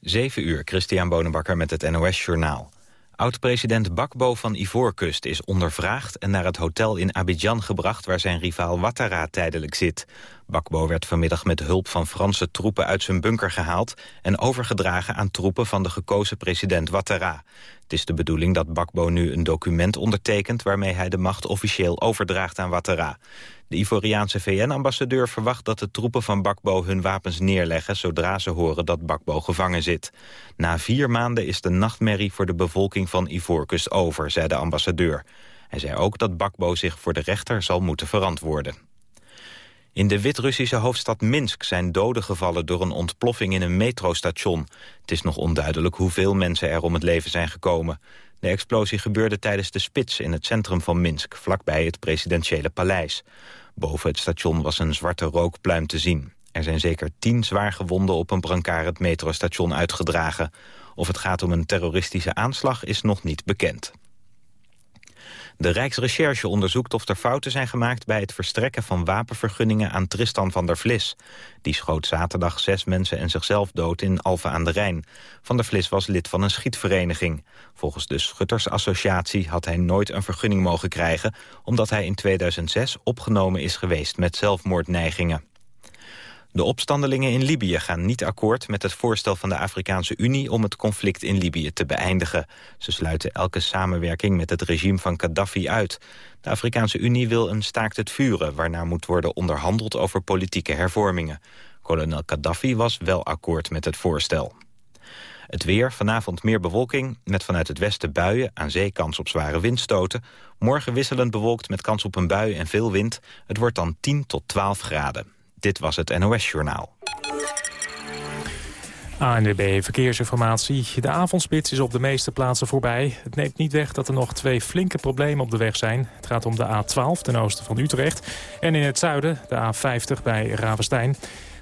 7 uur, Christian Bonenbakker met het NOS Journaal. Oud-president Bakbo van Ivoorkust is ondervraagd... en naar het hotel in Abidjan gebracht waar zijn rivaal Ouattara tijdelijk zit. Bakbo werd vanmiddag met hulp van Franse troepen uit zijn bunker gehaald... en overgedragen aan troepen van de gekozen president Ouattara. Het is de bedoeling dat Bakbo nu een document ondertekent... waarmee hij de macht officieel overdraagt aan Ouattara. De Ivoriaanse VN-ambassadeur verwacht dat de troepen van Bakbo hun wapens neerleggen... zodra ze horen dat Bakbo gevangen zit. Na vier maanden is de nachtmerrie voor de bevolking van Ivoorkust over, zei de ambassadeur. Hij zei ook dat Bakbo zich voor de rechter zal moeten verantwoorden. In de Wit-Russische hoofdstad Minsk zijn doden gevallen door een ontploffing in een metrostation. Het is nog onduidelijk hoeveel mensen er om het leven zijn gekomen. De explosie gebeurde tijdens de spits in het centrum van Minsk, vlakbij het presidentiële paleis. Boven het station was een zwarte rookpluim te zien. Er zijn zeker tien zwaar gewonden op een brancard het metrostation uitgedragen. Of het gaat om een terroristische aanslag is nog niet bekend. De Rijksrecherche onderzoekt of er fouten zijn gemaakt... bij het verstrekken van wapenvergunningen aan Tristan van der Vlis. Die schoot zaterdag zes mensen en zichzelf dood in Alphen aan de Rijn. Van der Vlis was lid van een schietvereniging. Volgens de Schuttersassociatie had hij nooit een vergunning mogen krijgen... omdat hij in 2006 opgenomen is geweest met zelfmoordneigingen. De opstandelingen in Libië gaan niet akkoord met het voorstel van de Afrikaanse Unie om het conflict in Libië te beëindigen. Ze sluiten elke samenwerking met het regime van Gaddafi uit. De Afrikaanse Unie wil een staakt het vuren, waarna moet worden onderhandeld over politieke hervormingen. Kolonel Gaddafi was wel akkoord met het voorstel. Het weer, vanavond meer bewolking, met vanuit het westen buien... aan zee kans op zware windstoten. Morgen wisselend bewolkt met kans op een bui en veel wind. Het wordt dan 10 tot 12 graden. Dit was het NOS Journaal. ANWB Verkeersinformatie. De avondspits is op de meeste plaatsen voorbij. Het neemt niet weg dat er nog twee flinke problemen op de weg zijn. Het gaat om de A12 ten oosten van Utrecht. En in het zuiden de A50 bij Ravenstein.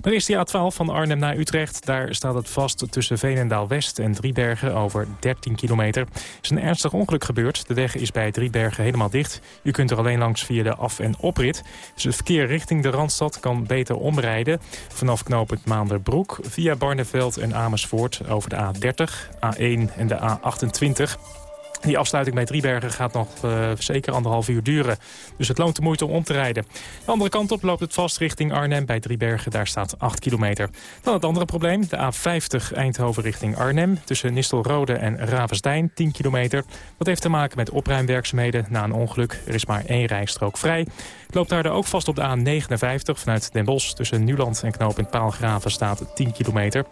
Dan is die A12 van Arnhem naar Utrecht. Daar staat het vast tussen Veenendaal-West en Driebergen over 13 kilometer. Er is een ernstig ongeluk gebeurd. De weg is bij Driebergen helemaal dicht. U kunt er alleen langs via de af- en oprit. Dus het verkeer richting de Randstad kan beter omrijden. Vanaf knooppunt Maanderbroek via Barneveld en Amersfoort over de A30, A1 en de A28. Die afsluiting bij Driebergen gaat nog uh, zeker anderhalf uur duren. Dus het loont de moeite om om te rijden. De andere kant op loopt het vast richting Arnhem. Bij Driebergen daar staat 8 kilometer. Dan het andere probleem, de A50 Eindhoven richting Arnhem. Tussen Nistelrode en Ravensdijn, 10 kilometer. Dat heeft te maken met opruimwerkzaamheden na een ongeluk. Er is maar één rijstrook vrij. Het loopt daar ook vast op de A59 vanuit Den Bosch. Tussen Nuland en knooppunt Paalgraven staat 10 kilometer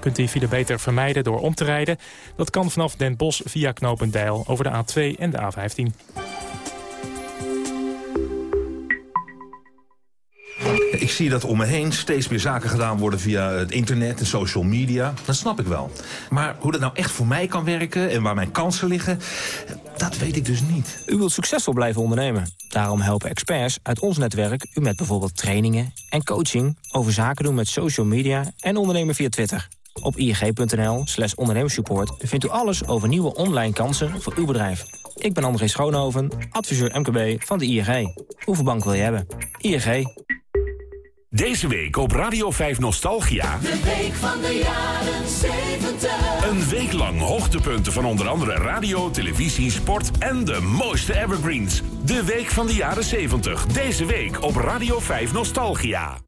kunt die file beter vermijden door om te rijden. Dat kan vanaf Den Bosch via Knopendijl over de A2 en de A15. Ik zie dat om me heen steeds meer zaken gedaan worden via het internet en social media. Dat snap ik wel. Maar hoe dat nou echt voor mij kan werken en waar mijn kansen liggen... dat weet ik dus niet. U wilt succesvol blijven ondernemen. Daarom helpen experts uit ons netwerk u met bijvoorbeeld trainingen en coaching... over zaken doen met social media en ondernemen via Twitter. Op ig.nl slash ondernemersupport vindt u alles over nieuwe online kansen voor uw bedrijf. Ik ben André Schoonhoven, adviseur MKB van de ING. Hoeveel bank wil je hebben? ING. Deze week op Radio 5 Nostalgia. De week van de jaren 70. Een week lang hoogtepunten van onder andere radio, televisie, sport en de mooiste evergreens. De week van de jaren 70. Deze week op Radio 5 Nostalgia.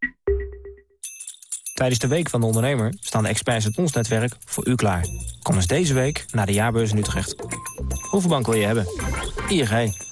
Tijdens de Week van de Ondernemer staan de experts uit ons netwerk voor u klaar. Kom eens deze week naar de jaarbeurs in Utrecht. Hoeveel bank wil je hebben? ING.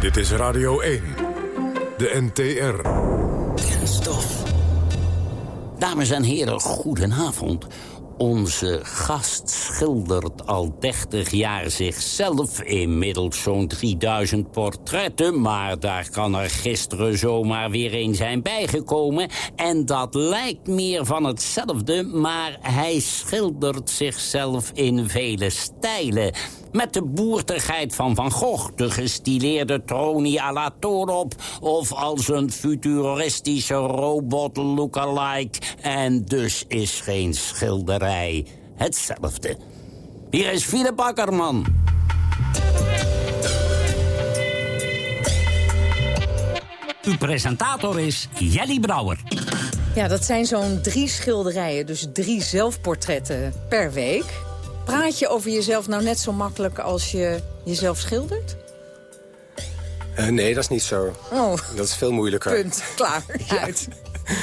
Dit is Radio 1, de NTR. Kenstof. Dames en heren, goedenavond. Onze gast schildert al 30 jaar zichzelf. Inmiddels zo'n 3000 portretten. Maar daar kan er gisteren zomaar weer een zijn bijgekomen. En dat lijkt meer van hetzelfde. Maar hij schildert zichzelf in vele stijlen. Met de boertigheid van Van Gogh, de gestileerde tronie à la Torop... of als een futuristische robot lookalike. En dus is geen schilderij hetzelfde. Hier is Philip Akkerman. Uw presentator is Jelly Brouwer. Ja, dat zijn zo'n drie schilderijen, dus drie zelfportretten per week. Praat je over jezelf nou net zo makkelijk als je jezelf schildert? Uh, nee, dat is niet zo. Oh. Dat is veel moeilijker. Punt. Klaar. Uit.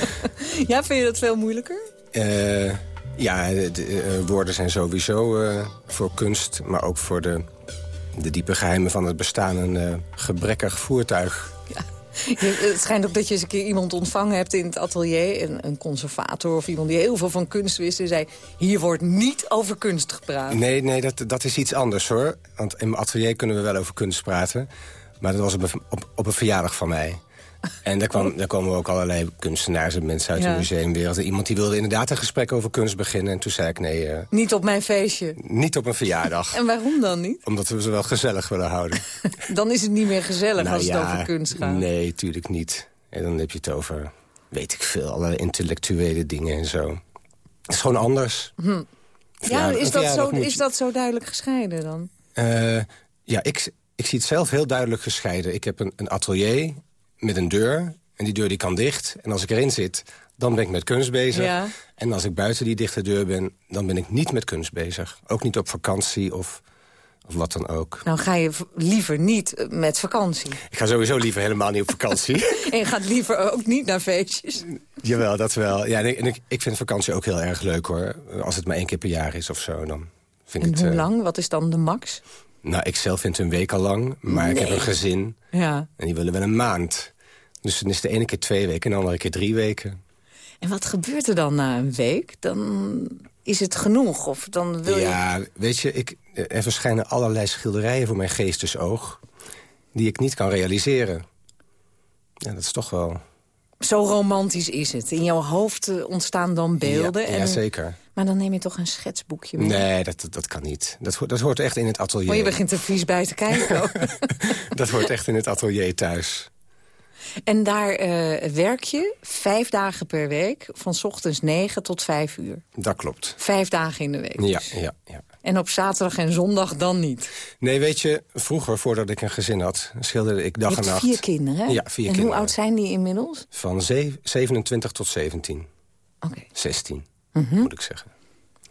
ja, vind je dat veel moeilijker? Uh, ja, de, de, uh, woorden zijn sowieso voor kunst... maar ook voor de, de diepe geheimen van het bestaan een gebrekkig voertuig. Het schijnt ook dat je eens een keer iemand ontvangen hebt in het atelier. Een, een conservator of iemand die heel veel van kunst wist. En zei, hier wordt niet over kunst gepraat. Nee, nee dat, dat is iets anders hoor. Want in mijn atelier kunnen we wel over kunst praten. Maar dat was op op, op een verjaardag van mij. En daar, kwam, daar komen ook allerlei kunstenaars en mensen uit ja. de museumwereld. Iemand die wilde inderdaad een gesprek over kunst beginnen. En toen zei ik nee... Uh, niet op mijn feestje? Niet op een verjaardag. en waarom dan niet? Omdat we ze wel gezellig willen houden. dan is het niet meer gezellig nou, als het over kunst gaat. Nee, tuurlijk niet. En dan heb je het over, weet ik veel, allerlei intellectuele dingen en zo. Het is gewoon anders. Hm. Ja, is dat, zo, is dat zo duidelijk gescheiden dan? Uh, ja, ik, ik zie het zelf heel duidelijk gescheiden. Ik heb een, een atelier met een deur. En die deur die kan dicht. En als ik erin zit, dan ben ik met kunst bezig. Ja. En als ik buiten die dichte deur ben, dan ben ik niet met kunst bezig. Ook niet op vakantie of, of wat dan ook. Nou ga je liever niet met vakantie. Ik ga sowieso liever helemaal niet op vakantie. en je gaat liever ook niet naar feestjes. Jawel, dat wel. Ja, en ik, ik vind vakantie ook heel erg leuk hoor. Als het maar één keer per jaar is of zo, dan vind en ik het... hoe uh, lang? Wat is dan de max? Nou, ik zelf vind het een week al lang. Maar nee. ik heb een gezin. Ja. En die willen wel een maand. Dus dan is de ene keer twee weken en de andere keer drie weken. En wat gebeurt er dan na een week? Dan is het genoeg? Of dan wil ja, je... weet je, ik, er verschijnen allerlei schilderijen voor mijn geestesoog... die ik niet kan realiseren. Ja, dat is toch wel... Zo romantisch is het. In jouw hoofd ontstaan dan beelden. Ja, en... ja zeker. Maar dan neem je toch een schetsboekje mee? Nee, dat, dat kan niet. Dat, dat hoort echt in het atelier. Maar je begint er vies bij te kijken. dat hoort echt in het atelier thuis. En daar uh, werk je vijf dagen per week, van s ochtends negen tot vijf uur. Dat klopt. Vijf dagen in de week Ja, dus. ja, ja. En op zaterdag en zondag dan niet? Nee, weet je, vroeger, voordat ik een gezin had, schilderde ik dag en nacht. vier kinderen? Ja, vier en kinderen. hoe oud zijn die inmiddels? Van 27 tot 17. Oké. Okay. 16, mm -hmm. moet ik zeggen.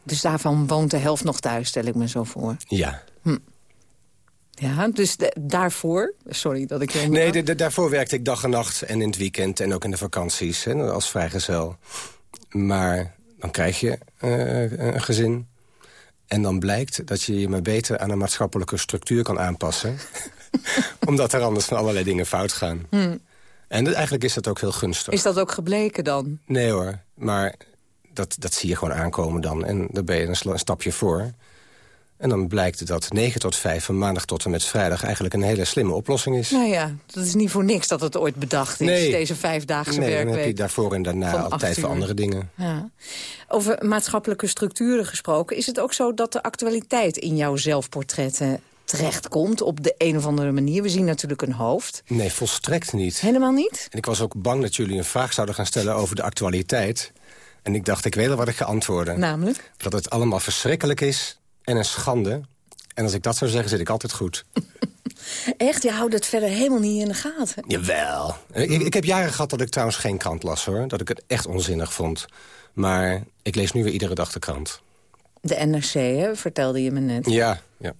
Dus daarvan woont de helft nog thuis, stel ik me zo voor. Ja. Hm. Ja, dus de, daarvoor... Sorry dat ik... je Nee, de, de, daarvoor werkte ik dag en nacht en in het weekend en ook in de vakanties hè, als vrijgezel. Maar dan krijg je uh, een gezin. En dan blijkt dat je je maar beter aan een maatschappelijke structuur kan aanpassen. Omdat er anders van allerlei dingen fout gaan. Hm. En eigenlijk is dat ook heel gunstig. Is dat ook gebleken dan? Nee hoor, maar dat, dat zie je gewoon aankomen dan. En daar ben je een, een stapje voor. En dan blijkt dat 9 tot 5 van maandag tot en met vrijdag... eigenlijk een hele slimme oplossing is. Nou ja, dat is niet voor niks dat het ooit bedacht is, nee. deze vijfdaagse nee, werkweek. dan heb je daarvoor en daarna altijd voor andere dingen. Ja. Over maatschappelijke structuren gesproken... is het ook zo dat de actualiteit in jouw zelfportretten terechtkomt op de een of andere manier? We zien natuurlijk een hoofd. Nee, volstrekt niet. Helemaal niet? En ik was ook bang dat jullie een vraag zouden gaan stellen over de actualiteit. En ik dacht, ik weet al wat ik ga antwoorden. Namelijk? Dat het allemaal verschrikkelijk is en een schande. En als ik dat zou zeggen, zit ik altijd goed. Echt? Je houdt het verder helemaal niet in de gaten? Jawel. Ik, ik heb jaren gehad dat ik trouwens geen krant las, hoor. Dat ik het echt onzinnig vond. Maar ik lees nu weer iedere dag de krant. De NRC, hè, vertelde je me net. Ja, ja.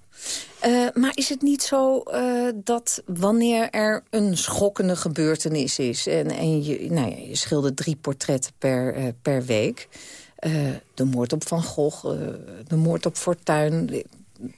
Uh, maar is het niet zo uh, dat wanneer er een schokkende gebeurtenis is... en, en je, nou ja, je schildert drie portretten per, uh, per week... de moord op Van Gogh, de moord op Fortuyn...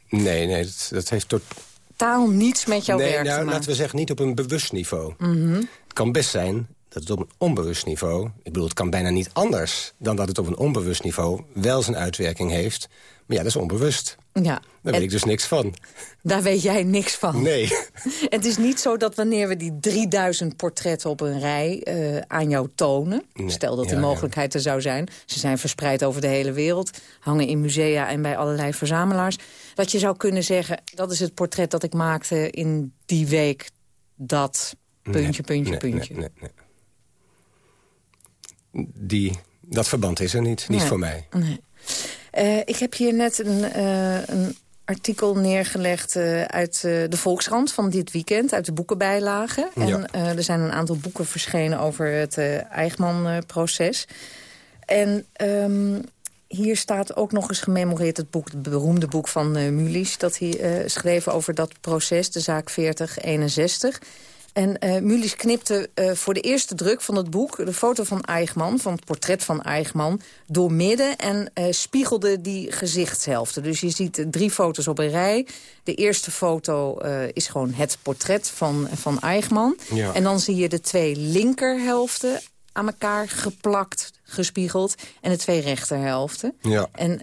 Nee, nee, dat, dat heeft totaal niets met jouw nee, werk nou, te maken. laten we zeggen, niet op een bewust niveau. Mm -hmm. Het kan best zijn dat het op een onbewust niveau... ik bedoel, het kan bijna niet anders dan dat het op een onbewust niveau... wel zijn uitwerking heeft. Maar ja, dat is onbewust. Ja. Daar weet ik dus niks van. Daar weet jij niks van. Nee. Het is niet zo dat wanneer we die 3000 portretten op een rij eh, aan jou tonen... Nee, stel dat die ja, ja. mogelijkheid er zou zijn... ze zijn verspreid over de hele wereld, hangen in musea en bij allerlei verzamelaars... dat je zou kunnen zeggen, dat is het portret dat ik maakte in die week... dat puntje, puntje, nee, puntje. nee, nee, nee. Die, dat verband is er niet, niet voor mij. Nee. Eh, ik heb hier net een, eh, een artikel neergelegd eh, uit de Volkskrant van dit weekend, uit de boekenbijlagen. En Ja. eh, er zijn een aantal boeken verschenen over het Eichmann-proces. en ehm, hier staat ook nog eens gememoreerd het boek, het beroemde boek van eh Mulisch... dat hij schreef over dat proces, de zaak 4061... En eh Mulisch knipte eh, voor de eerste druk van het boek... de foto van Eichmann, van het portret van Eichmann... doormidden en eh, spiegelde die gezichtshelften. Dus je ziet drie foto's op een rij. De eerste foto is gewoon het portret van, van Eichmann. Ja. En dan zie je de twee linkerhelften aan elkaar geplakt, gespiegeld... en de twee rechterhelften. Ja. En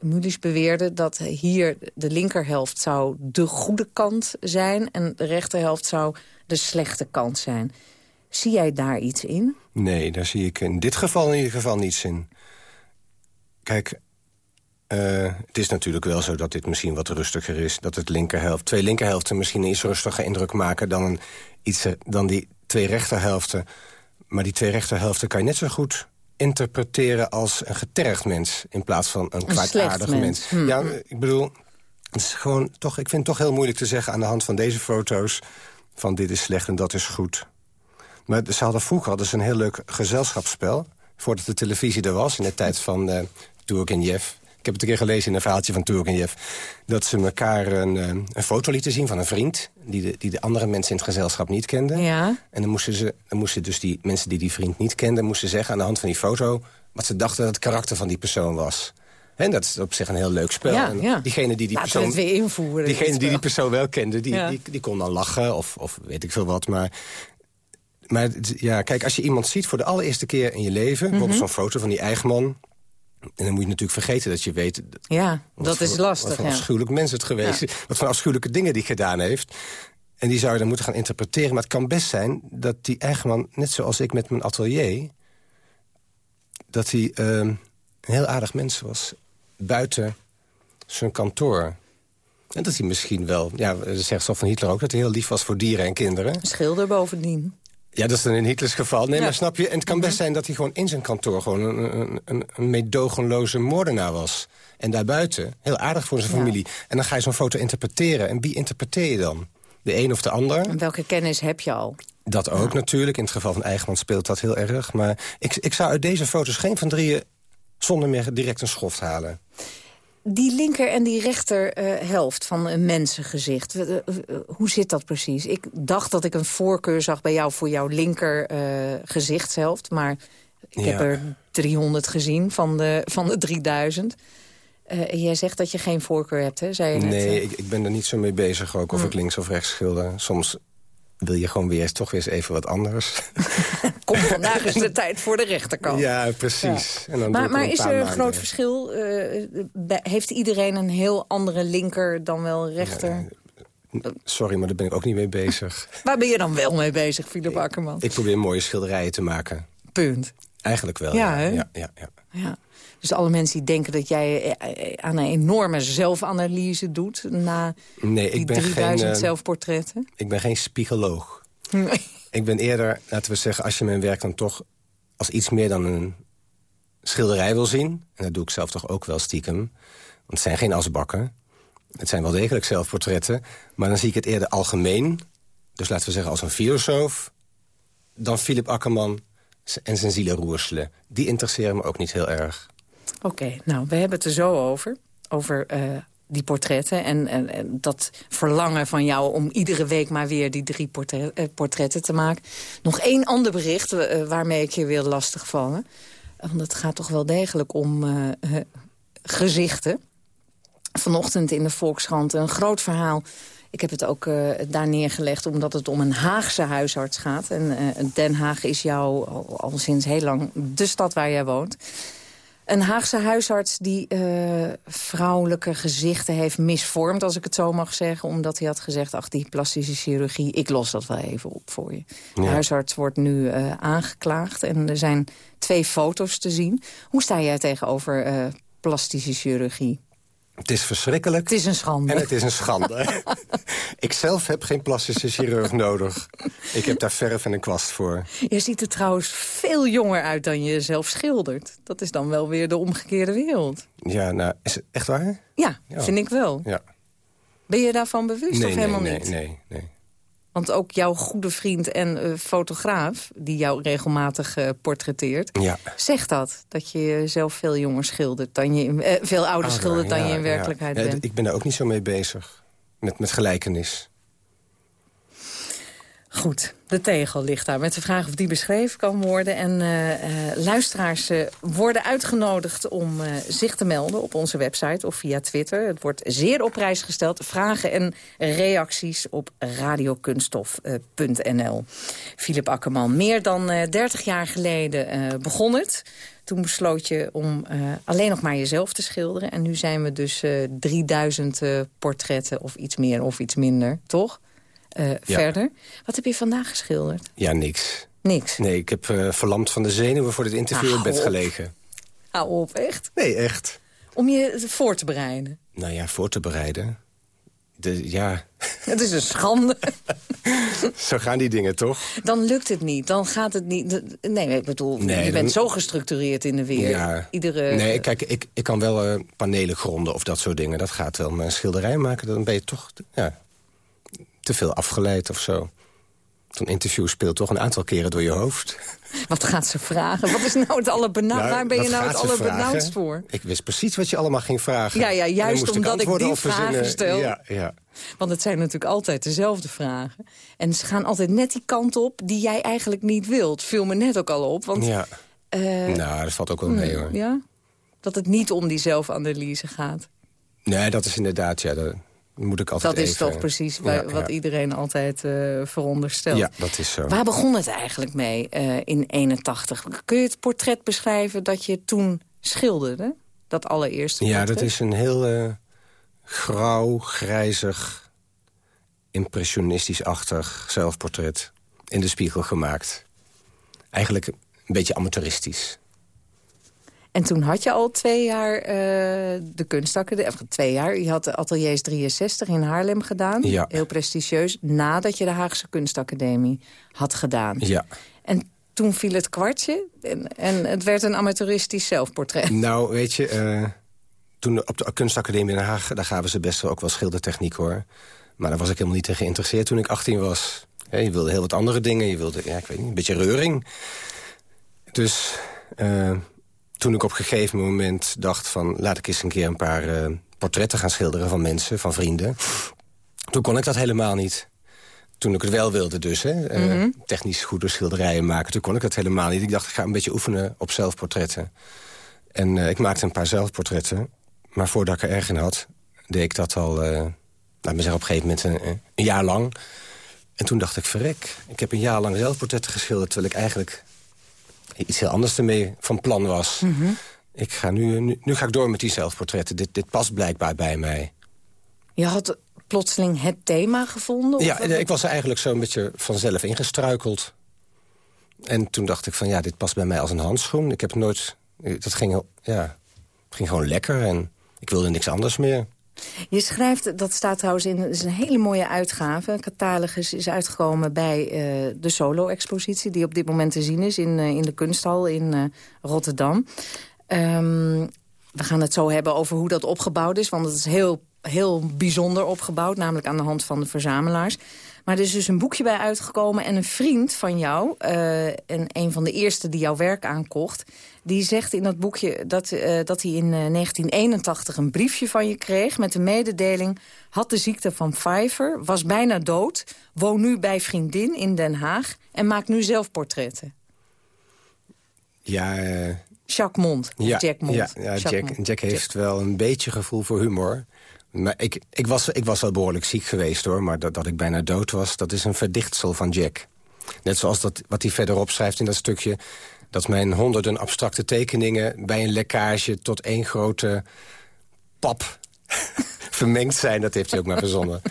Mulisch beweerde dat hier de linkerhelft zou de goede kant zijn... en de rechterhelft zou de slechte kant zijn. Zie jij daar iets in? Nee, daar zie ik in dit geval in ieder geval niets in. Kijk, eh, het is natuurlijk wel zo dat dit misschien wat rustiger is. Dat het linkerhelft, twee linkerhelften misschien een iets rustiger indruk maken... dan, een, iets, eh, dan die twee rechterhelften. Maar die twee rechterhelften kan je net zo goed interpreteren als een getergd mens... in plaats van een Een kwaadaardig mens. mens. Hm. Ja, ik bedoel, het is gewoon toch, ik vind het toch heel moeilijk te zeggen... aan de hand van deze foto's van dit is slecht en dat is goed. Maar ze hadden vroeger hadden ze een heel leuk gezelschapsspel... voordat de televisie er was, in de tijd van uh, Turgenev. Ik heb het een keer gelezen in een verhaaltje van Turgenev... dat ze elkaar een, eh, een foto lieten zien van een vriend... Die de, die de andere mensen in het gezelschap niet kenden. Ja. En dan moesten, ze, dan moesten dus die mensen die die vriend niet kenden... moesten zeggen aan de hand van die foto... wat ze dachten dat het karakter van die persoon was. En dat is op zich een heel leuk spel. Ja, ja. diegene die die Laten persoon... het weer invoeren. Diegene die die persoon wel kende, die, Ja. die, die kon dan lachen of, of weet ik veel wat. Maar, maar ja, kijk, als je iemand ziet voor de allereerste keer in je leven... bijvoorbeeld Mhm. zo'n foto van die Eichmann... en dan moet je natuurlijk vergeten dat je weet... Ja, wat dat voor- is Wat lastig. voor een Ja. afschuwelijk mens het geweest is. Wat voor afschuwelijke dingen die gedaan heeft. En die zou je dan moeten gaan interpreteren. Maar het kan best zijn dat die Eichmann, net zoals ik met mijn atelier... dat hij ehm, een heel aardig mens was. Buiten zijn kantoor. En dat hij misschien wel, ja, dat zegt zo van Hitler ook... dat hij heel lief was voor dieren en kinderen. Schilder bovendien. Ja, dat is dan in Hitlers geval. Nee, Ja. maar snap je? En het kan best zijn dat hij gewoon in zijn kantoor... gewoon een, een, een, meedogenloze moordenaar was. En daarbuiten heel aardig voor zijn Ja. familie. En dan ga je zo'n foto interpreteren. En wie interpreteer je dan? De een of de ander? En welke kennis heb je al? Dat ook natuurlijk. In het geval van Eigenman speelt dat heel erg. Maar ik, ik zou uit deze foto's geen van drieën... zonder meer direct een schoft halen. Die linker en die rechter eh, helft van een mensengezicht. eh, eh, hoe zit dat precies? Ik dacht dat ik een voorkeur zag bij jou voor jouw linker gezichtshelft. Maar ik heb er 300 gezien van de, van de 3000. Eh, en jij zegt dat je geen voorkeur hebt, hè? Zei je net, Nee, ik, ik ben er niet zo mee bezig ook of Hm. ik links of rechts schilder. Soms wil je gewoon weer toch weer eens even wat anders. Kom, vandaag is de tijd voor de rechterkant. Ja, precies. En dan Maar, maar is er een maanden. groot verschil? eh, heeft iedereen een heel andere linker dan wel rechter? Sorry, maar daar ben ik ook niet mee bezig. Waar ben je dan wel mee bezig, Philip Akkerman? ik probeer mooie schilderijen te maken. Punt. Eigenlijk wel, Ja, ja. ja, ja, ja. Ja. Dus alle mensen die denken dat jij eh, eh, aan een enorme zelfanalyse doet... na Nee, die ik ben, 3000 geen, eh, zelfportretten. ik ben geen spiegoloog. Nee. Ik ben eerder, laten we zeggen, als je mijn werk dan toch... als iets meer dan een schilderij wil zien... en dat doe ik zelf toch ook wel stiekem... want het zijn geen asbakken. Het zijn wel degelijk zelfportretten. Maar dan zie ik het eerder algemeen. Dus laten we zeggen als een filosoof... dan Philip Akkerman en zijn zielenroerselen. Die interesseren me ook niet heel erg. Oké, nou, we hebben het er zo over. Over eh, die portretten en, dat verlangen van jou... om iedere week maar weer die drie eh, portretten te maken. Nog één ander bericht eh, waarmee ik je wil lastigvallen. Want het gaat toch wel degelijk om eh, gezichten. Vanochtend in de Volkskrant een groot verhaal Ik heb het ook daar neergelegd omdat het om een Haagse huisarts gaat. En Den Haag is jou al, al, sinds heel lang de stad waar jij woont. Een Haagse huisarts die uh, vrouwelijke gezichten heeft misvormd... als ik het zo mag zeggen, omdat hij had gezegd... ach, die plastische chirurgie, ik los dat wel even op voor je. De huisarts wordt nu uh, aangeklaagd en er zijn twee foto's te zien. Hoe sta jij tegenover uh, plastische chirurgie? Het is verschrikkelijk. Het is een schande. En het is een schande. ik zelf heb geen plastische chirurg nodig. Ik heb daar verf en een kwast voor. Je ziet er trouwens veel jonger uit dan je zelf schildert. Dat is dan wel weer de omgekeerde wereld. Ja, nou, is het echt waar? Ja, ja. vind ik wel. Ja. Ben je daarvan bewust nee, of helemaal nee, niet? Nee, nee, Want ook jouw goede vriend en uh, fotograaf... die jou regelmatig uh, portretteert... Ja. zegt dat. Dat je jezelf veel jonger schildert dan je... Uh, veel ouder schildert dan ja, je in werkelijkheid Ja, bent. Ik ben daar ook niet zo mee bezig. Met, met gelijkenis. Goed, de tegel ligt daar met de vraag of die beschreven kan worden. En uh, uh, luisteraars uh, worden uitgenodigd om zich te melden op onze website of via Twitter. Het wordt zeer op prijs gesteld. Vragen en reacties op radiokunststof.nl. Philip Akkerman, meer dan 30 jaar geleden begon het. Toen besloot je om alleen nog maar jezelf te schilderen. En nu zijn we dus 3000 portretten of iets meer of iets minder, toch? Uh, Ja. verder. Wat heb je vandaag geschilderd? Ja, niks. Niks. Nee, ik heb uh, verlamd van de zenuwen voor dit interview Ah, in bed op. gelegen. Hou op, echt? Nee, echt. Om je voor te bereiden. Nou ja, voor te bereiden. De, ja, Het is een schande. zo gaan die dingen toch? Dan lukt het niet. Dan gaat het niet. Nee, ik bedoel, Nee, je dan- bent zo gestructureerd in de weer. Ja. Iedere... Nee, kijk, ik, ik kan wel eh, panelen gronden of dat soort dingen. Dat gaat wel. Maar een schilderij maken, dan ben je toch ja, te veel afgeleid of zo. Zo'n interview speelt toch een aantal keren door je hoofd. Wat gaat ze vragen? Wat is nou het allerbena... Nou, Waar ben je nou het vragen? voor? Ik wist precies wat je allemaal ging vragen. Ja, ja, juist omdat ik die vragen stel. Ja, ja. Want het zijn natuurlijk altijd dezelfde vragen. En ze gaan altijd net die kant op die jij eigenlijk niet wilt. Viel me net ook al op. Want, ja. eh, Nou, dat valt ook wel mee hoor. Ja? Dat het niet om die zelfanalyse gaat. Nee, dat is inderdaad, ja, dat moet ik altijd Dat is toch precies Ja, wa- ja. wat iedereen altijd eh, veronderstelt. Ja, dat is zo. Waar begon het eigenlijk mee eh, in 81? Kun je het portret beschrijven dat je toen schilderde? Dat allereerste Ja, portret? dat is een heel eh, grauw, grijzig, impressionistisch-achtig zelfportret in de spiegel gemaakt. Eigenlijk een beetje amateuristisch. En toen had je al twee jaar eh, de kunstacademie... Of twee jaar, je had de Ateliers 63 in Haarlem gedaan. Ja. Heel prestigieus. Nadat je de Haagse kunstacademie had gedaan. Ja. En toen viel het kwartje en, en het werd een amateuristisch zelfportret. Nou, weet je, eh, toen op de kunstacademie in Den Haag... daar gaven ze best wel ook wel schildertechniek, hoor. Maar daar was ik helemaal niet in geïnteresseerd toen ik 18 was. Je wilde heel wat andere dingen. Je wilde, ja, ik weet niet, een beetje reuring. Dus eh, toen ik op een gegeven moment dacht van... laat ik eens een keer een paar eh, portretten gaan schilderen van mensen, van vrienden. Toen kon ik dat helemaal niet. Toen ik het wel wilde dus, hè, Mhm. technisch goede schilderijen maken... toen kon ik het helemaal niet. Ik dacht, ik ga een beetje oefenen op zelfportretten. En eh, ik maakte een paar zelfportretten. Maar voordat ik er erg in had, deed ik dat al... laat me zeggen, op een gegeven moment een, een jaar lang. En toen dacht ik, verrek, ik heb een jaar lang zelfportretten geschilderd... terwijl ik eigenlijk iets heel anders ermee van plan was. Mhm. Ik ga nu, nu, nu ga ik door met die zelfportretten. Dit, dit past blijkbaar bij mij. Je had plotseling het thema gevonden? Ja, ik was er eigenlijk zo een beetje vanzelf ingestruikeld. En toen dacht ik van, ja, dit past bij mij als een handschoen. Ik heb nooit... Dat ging, ja, het ging gewoon lekker en ik wilde niks anders meer. Je schrijft, dat staat trouwens in, is een hele mooie uitgave. Een catalogus is uitgekomen bij eh, de solo-expositie... die op dit moment te zien is in, eh, in de kunsthal in eh, Rotterdam. Ehm, we gaan het zo hebben over hoe dat opgebouwd is... want het is heel, heel bijzonder opgebouwd, namelijk aan de hand van de verzamelaars. Maar er is dus een boekje bij uitgekomen en een vriend van jou... en een van de eerste die jouw werk aankocht... die zegt in dat boekje dat, eh, dat hij in eh, 1981 een briefje van je kreeg... met de mededeling, had de ziekte van Pfeiffer, was bijna dood... woon nu bij vriendin in Den Haag en maakt nu zelfportretten. Ja, eh, Jacques Mond, of ja, Jack Mond. Ja, Jack, Mond. Jack heeft wel een beetje gevoel voor humor. Maar ik, ik, was, ik was wel behoorlijk ziek geweest, hoor. Maar dat, dat ik bijna dood was, dat is een verdichtsel van Jack. Net zoals dat, wat hij verderop schrijft in dat stukje... dat mijn honderden abstracte tekeningen bij een lekkage... tot één grote pap vermengd zijn. Dat heeft hij ook maar verzonnen.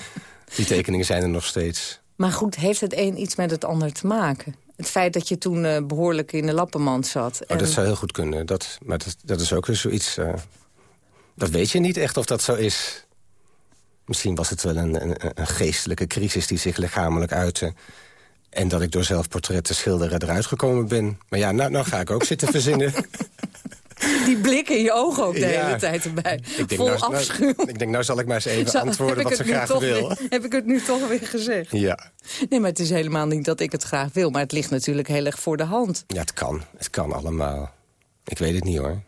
Die tekeningen zijn er nog steeds. Maar goed, heeft het een iets met het ander te maken? Het feit dat je toen uh, behoorlijk in de lappenmand zat. En... Oh, dat zou heel goed kunnen. Dat, maar dat, dat is ook weer zoiets... Uh, dat weet je niet echt of dat zo is. Misschien was het wel een, een, een geestelijke crisis die zich lichamelijk uitte. En dat ik door zelfportretten schilderen eruit gekomen ben. Maar ja, nou, nou ga ik ook zitten verzinnen. Die blik in je ogen ook de hele tijd erbij. Ik denk, Vol nou, afschuw. Nou, ik denk, nou zal ik maar eens even antwoorden wat ze graag wil. Weer, heb ik het nu toch weer gezegd? Ja. Nee, maar het is helemaal niet dat ik het graag wil. Maar het ligt natuurlijk heel erg voor de hand. Ja, het kan. Het kan allemaal. Ik weet het niet hoor.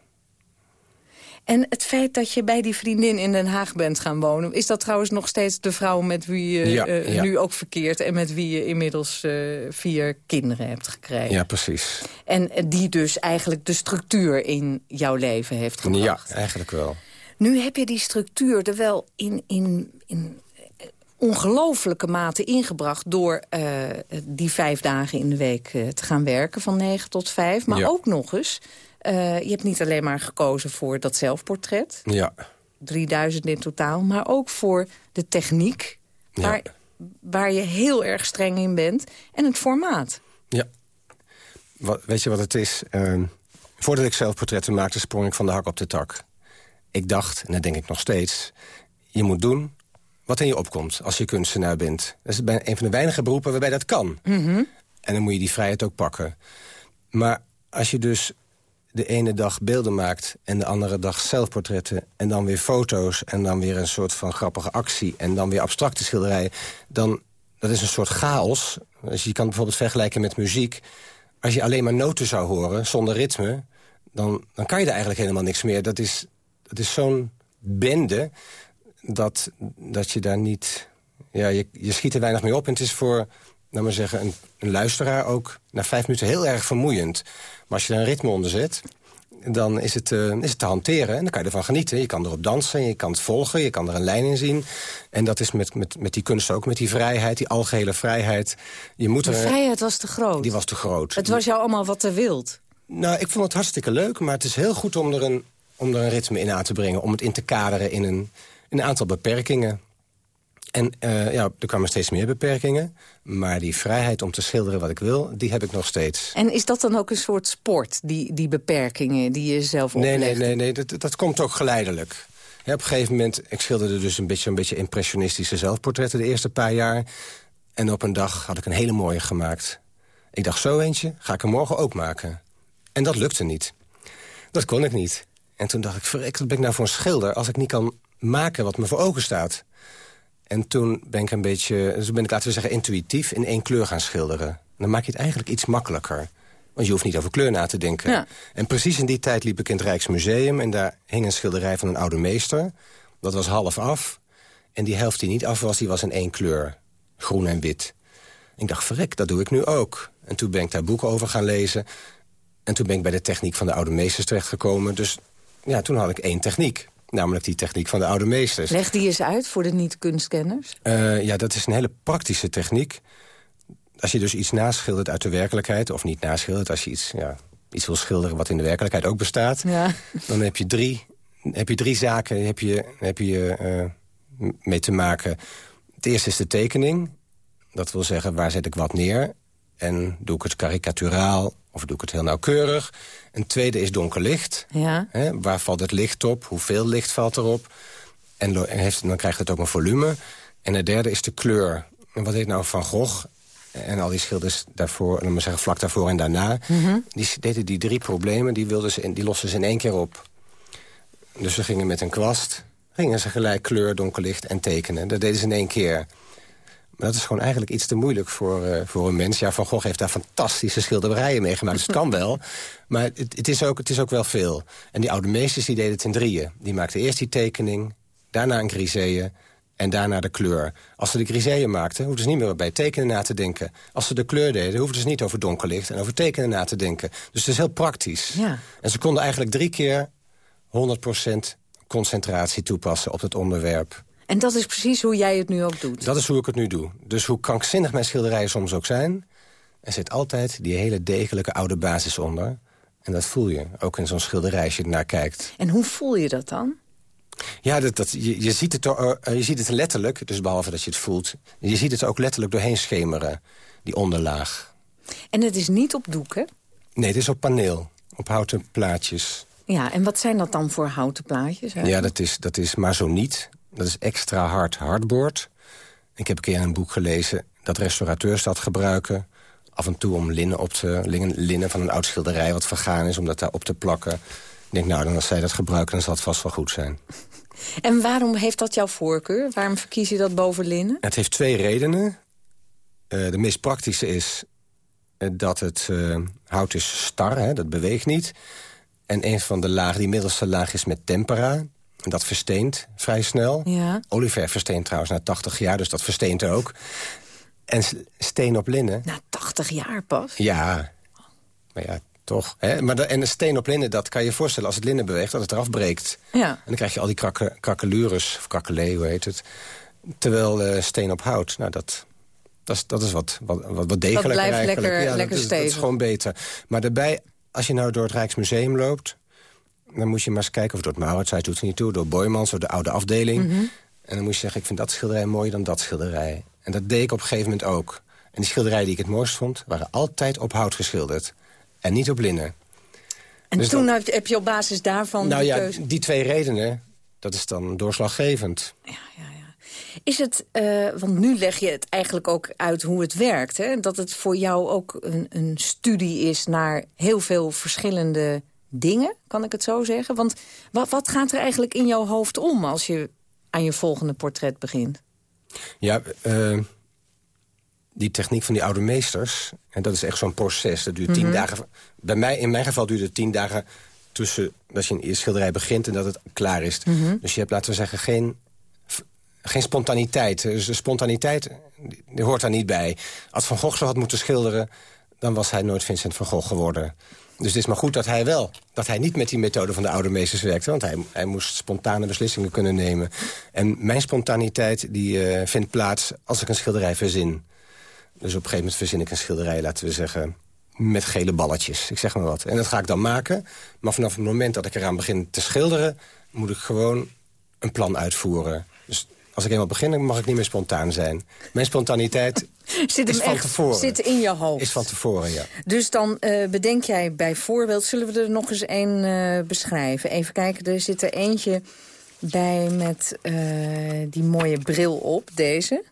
En het feit dat je bij die vriendin in Den Haag bent gaan wonen... is dat trouwens nog steeds de vrouw met wie je ja, uh, ja. nu ook verkeert... en met wie je inmiddels uh, vier kinderen hebt gekregen? Ja, precies. En die dus eigenlijk de structuur in jouw leven heeft gebracht? Ja, eigenlijk wel. Nu heb je die structuur er wel in, in, in ongelooflijke mate ingebracht... door uh, die vijf dagen in de week te gaan werken, van negen tot vijf. Maar ja. ook nog eens... Uh, je hebt niet alleen maar gekozen voor dat zelfportret. Ja. 3000 in totaal. Maar ook voor de techniek. Ja. Waar, waar je heel erg streng in bent. En het formaat. Ja. Wat, weet je wat het is? Uh, voordat ik zelfportretten maakte, sprong ik van de hak op de tak. Ik dacht, en dat denk ik nog steeds... je moet doen wat in je opkomt als je kunstenaar bent. Dat is een van de weinige beroepen waarbij dat kan. Mm -hmm. En dan moet je die vrijheid ook pakken. Maar als je dus de ene dag beelden maakt en de andere dag zelfportretten... en dan weer foto's en dan weer een soort van grappige actie... en dan weer abstracte schilderijen, dan dat is een soort chaos. Dus je kan bijvoorbeeld vergelijken met muziek. Als je alleen maar noten zou horen, zonder ritme... dan, dan kan je er eigenlijk helemaal niks meer. Dat is, dat is zo'n bende dat, dat je daar niet... Ja, je, je schiet er weinig mee op. En het is voor nou maar zeggen, een, een, luisteraar ook na vijf minuten heel erg vermoeiend. Maar als je er een ritme onder zet, dan is het, uh, is het te hanteren. En dan kan je ervan genieten. Je kan erop dansen, je kan het volgen, je kan er een lijn in zien. En dat is met, met, met die kunst ook, met die vrijheid, die algehele vrijheid. Je moet de er, vrijheid was te groot. Die was te groot. Het was jou allemaal wat te wild. Nou, ik vond het hartstikke leuk, maar het is heel goed om er een, om er een ritme in aan te brengen. Om het in te kaderen in een, in een aantal beperkingen. En uh, ja, er kwamen steeds meer beperkingen. Maar die vrijheid om te schilderen wat ik wil, die heb ik nog steeds. En is dat dan ook een soort sport, die, die beperkingen die je zelf oplegt? Nee, nee, nee, nee dat, dat komt ook geleidelijk. Ja, op een gegeven moment, ik schilderde dus een beetje, een beetje impressionistische zelfportretten de eerste paar jaar. En op een dag had ik een hele mooie gemaakt. Ik dacht, zo eentje ga ik er morgen ook maken. En dat lukte niet. Dat kon ik niet. En toen dacht ik, verrek, wat ben ik nou voor een schilder... als ik niet kan maken wat me voor ogen staat. En toen ben ik een beetje, dus ben ik, laten we zeggen, intuïtief in één kleur gaan schilderen. Dan maak je het eigenlijk iets makkelijker. Want je hoeft niet over kleur na te denken. Ja. En precies in die tijd liep ik in het Rijksmuseum... en daar hing een schilderij van een oude meester. Dat was half af. En die helft die niet af was, die was in één kleur. Groen en wit. Ik dacht, verrek, dat doe ik nu ook. En toen ben ik daar boeken over gaan lezen. En toen ben ik bij de techniek van de oude meesters terechtgekomen. Dus ja, toen had ik één techniek. Namelijk die techniek van de oude meesters. Leg die eens uit voor de niet-kunstkenners. Uh, ja, dat is een hele praktische techniek. Als je dus iets naschildert uit de werkelijkheid... of niet naschildert, als je iets, ja, iets wil schilderen... wat in de werkelijkheid ook bestaat... Ja. dan heb je drie, heb je drie zaken heb je, heb je, uh, mee te maken. Het eerste is de tekening. Dat wil zeggen, waar zet ik wat neer? En doe ik het karikaturaal of doe ik het heel nauwkeurig? Een tweede is donker licht. Ja. Hè, waar valt het licht op? Hoeveel licht valt erop? En heeft, dan krijgt het ook een volume. En het derde is de kleur. En wat deed nou Van Gogh en al die schilders daarvoor, laat maar zeggen, vlak daarvoor en daarna... Mm -hmm. die deden die drie problemen, die, wilden ze in, die losten ze in één keer op. Dus ze gingen met een kwast, gingen ze gelijk kleur, donker licht en tekenen. Dat deden ze in één keer. Maar dat is gewoon eigenlijk iets te moeilijk voor, uh, voor een mens. Ja, Van Gogh heeft daar fantastische schilderijen meegemaakt. Dus het kan wel. Maar het, het, is ook, het is ook wel veel. En die oude meesters die deden het in drieën. Die maakten eerst die tekening, daarna een griseeën en daarna de kleur. Als ze de griseeën maakten, hoefden ze niet meer bij tekenen na te denken. Als ze de kleur deden, hoefden ze niet over donkerlicht en over tekenen na te denken. Dus het is heel praktisch. Ja. En ze konden eigenlijk drie keer 100% concentratie toepassen op het onderwerp. En dat is precies hoe jij het nu ook doet? Dat is hoe ik het nu doe. Dus hoe krankzinnig mijn schilderijen soms ook zijn... er zit altijd die hele degelijke oude basis onder. En dat voel je, ook in zo'n schilderij als je er naar kijkt. En hoe voel je dat dan? Ja, dat, dat, je, je, ziet het, uh, je ziet het letterlijk, dus behalve dat je het voelt... je ziet het ook letterlijk doorheen schemeren, die onderlaag. En het is niet op doeken? Nee, het is op paneel, op houten plaatjes. Ja, en wat zijn dat dan voor houten plaatjes? Ja, dat is, dat is niet. Dat is extra hard hardboard. Ik heb een keer in een boek gelezen dat restaurateurs dat gebruiken... af en toe om linnen, op te, linnen van een oud schilderij wat vergaan is... om dat daar op te plakken. Ik denk, nou, dan als zij dat gebruiken, dan zal het vast wel goed zijn. En waarom heeft dat jouw voorkeur? Waarom verkies je dat boven linnen? Het heeft twee redenen. Uh, de meest praktische is uh, dat het uh, hout is star, hè, dat beweegt niet. En een van de lagen, die middelste laag, is met tempera. En dat versteent vrij snel. Ja. Oliver versteent trouwens na 80 jaar, dus dat versteent ook. En steen op linnen... Na 80 jaar pas? Ja, maar ja, toch. Hè? Maar de, en de steen op linnen, dat kan je je voorstellen... als het linnen beweegt, dat het eraf breekt. Ja. En dan krijg je al die krakke, krakkelures, of krakkelee, hoe heet het. Terwijl uh, steen op hout, nou dat... Dat is, dat is wat, wat, wat degelijker dat blijft eigenlijk. Lekker, ja, lekker dat, is, dat is gewoon beter. Maar daarbij, als je nou door het Rijksmuseum loopt... dan moet je maar eens kijken of door het Maurits, hij doet er niet toe... door Boymans, door de oude afdeling. Mhm. En dan moet je zeggen, ik vind dat schilderij mooier dan dat schilderij. En dat deed ik op een gegeven moment ook. En die schilderijen die ik het mooist vond... waren altijd op hout geschilderd. En niet op linnen. En Dus toen heb je- op basis daarvan nou ja, keuze... die twee redenen, dat is dan doorslaggevend. Is het, eh, want nu leg je het eigenlijk ook uit hoe het werkt. Hè? Dat het voor jou ook een, een studie is naar heel veel verschillende dingen, kan ik het zo zeggen? Want wat, wat gaat er eigenlijk in jouw hoofd om als je aan je volgende portret begint? Ja, eh, die techniek van die oude meesters... en dat is echt zo'n proces. Dat duurt tien Mhm. dagen. Bij mij, in mijn geval duurt het tien dagen tussen dat je een eerste schilderij begint... en dat het klaar is. Mhm. Dus je hebt, laten we zeggen, geen, geen spontaniteit. Dus de spontaniteit die, die hoort daar niet bij. Als Van Gogh zo had moeten schilderen... dan was hij nooit Vincent van Gogh geworden. Dus het is maar goed dat hij wel, dat hij niet met die methode van de oude meesters werkte. Want hij, hij moest spontane beslissingen kunnen nemen. En mijn spontaniteit die, eh, vindt plaats als ik een schilderij verzin. Dus op een gegeven moment verzin ik een schilderij, laten we zeggen... met gele balletjes, ik zeg maar wat. En dat ga ik dan maken. Maar vanaf het moment dat ik eraan begin te schilderen... moet ik gewoon een plan uitvoeren. Dus als ik eenmaal begin, dan mag ik niet meer spontaan zijn. Mijn spontaniteit Zit is van echt tevoren. zit in je hoofd. Is van tevoren, ja. Dus dan eh, bedenk jij bijvoorbeeld... Zullen we er nog eens een eh, beschrijven? Even kijken, er zit er eentje bij met eh, die mooie bril op, deze.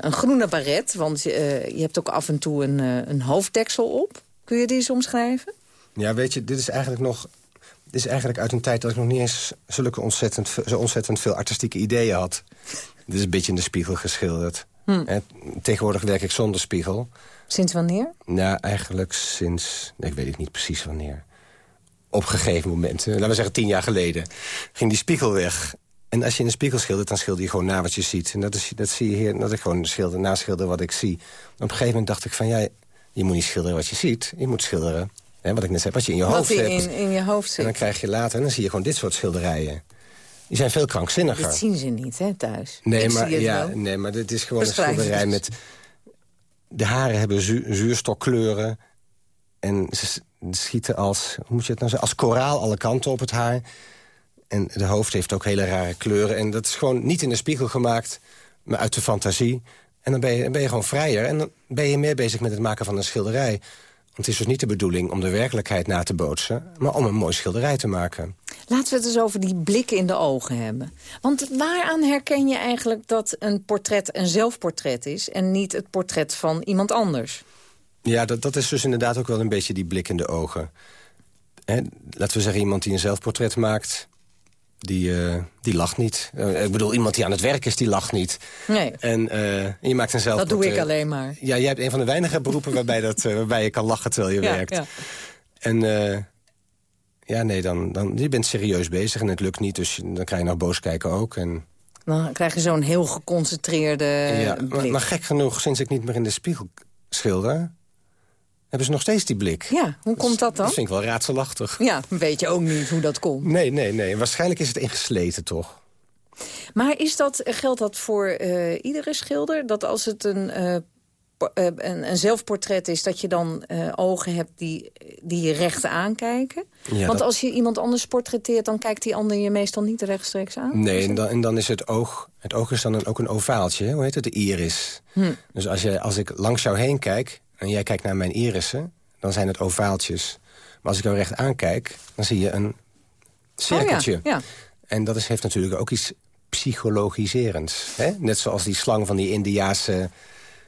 Een groene baret, want je hebt ook af en toe een, een hoofddeksel op. Kun je die eens omschrijven? Ja, weet je, dit is eigenlijk nog... Dit is eigenlijk uit een tijd dat ik nog niet eens zulke ontzettend, zo ontzettend veel artistieke ideeën had. Dit is een beetje in de spiegel geschilderd. Hm. Eh, tegenwoordig werk ik zonder spiegel. Sinds wanneer? Nou, eigenlijk sinds... Ik weet het niet precies wanneer. Op een gegeven moment, eh, laten we zeggen tien jaar geleden... ging die spiegel weg. En als je in de spiegel schildert, dan schilder je gewoon na wat je ziet. En dat, is, dat zie je hier, dat ik gewoon schilder, naschilder wat ik zie. Op een gegeven moment dacht ik van... ja, je moet niet schilderen wat je ziet. Je moet schilderen, hè, wat ik net zei, wat je in je Wat hoofd hebt. in, in je hoofd En zit. dan krijg je later, en dan zie je gewoon dit soort schilderijen. Die zijn veel krankzinniger. Dat zien ze niet, hè, thuis. Nee, Ik maar, ja, wel. nee, maar dit is gewoon een schilderij met... De haren hebben zu zuurstokkleuren. En ze schieten als, hoe moet je het nou zeggen, als koraal alle kanten op het haar. En de hoofd heeft ook hele rare kleuren. En dat is gewoon niet in de spiegel gemaakt, maar uit de fantasie. En dan ben je, dan ben je gewoon vrijer. En dan ben je meer bezig met het maken van een schilderij. Het is dus niet de bedoeling om de werkelijkheid na te bootsen... maar om een mooi schilderij te maken. Laten we het eens over die blikken in de ogen hebben. Want waaraan herken je eigenlijk dat een portret een zelfportret is... en niet het portret van iemand anders? Ja, dat, dat is dus inderdaad ook wel een beetje die blik in de ogen. Laten we zeggen, iemand die een zelfportret maakt... die, eh, die lacht niet. Eh, ik bedoel, iemand die aan het werk is, die lacht niet. Nee, En eh, je maakt een dat doe ik alleen maar. Ja, jij hebt een van de weinige beroepen waarbij, dat, waarbij je kan lachen terwijl je Ja, werkt. ja. En ja, nee, dan, dan, je bent serieus bezig en het lukt niet. Dus dan krijg je nog boos kijken ook. En, Dan krijg je zo'n heel geconcentreerde ja, blik. maar, maar gek genoeg, sinds ik niet meer in de spiegel schilder... hebben ze nog steeds die blik. Ja, hoe komt dat dan? Dat vind ik wel raadselachtig. Ja, weet je ook niet hoe dat komt. Nee, nee, nee. Waarschijnlijk is het ingesleten, toch? Maar is dat, geldt dat voor uh, iedere schilder? Dat als het een, uh, een, een, zelfportret is... dat je dan uh, ogen hebt die, die je recht aankijken? Ja, Want dat... als je iemand anders portretteert... dan kijkt die ander je meestal niet rechtstreeks aan? Nee, en dan, en dan is het oog... Het oog is dan ook een ovaaltje, hoe heet het? De iris. Hm. Dus als, je, als ik langs jou heen kijk... en jij kijkt naar mijn irissen... dan zijn het ovaaltjes. Maar als ik jou recht aankijk... dan zie je een cirkeltje. Oh ja, ja. En dat is, heeft natuurlijk ook iets psychologiserends. Hè? Net zoals die slang van die Indiaanse...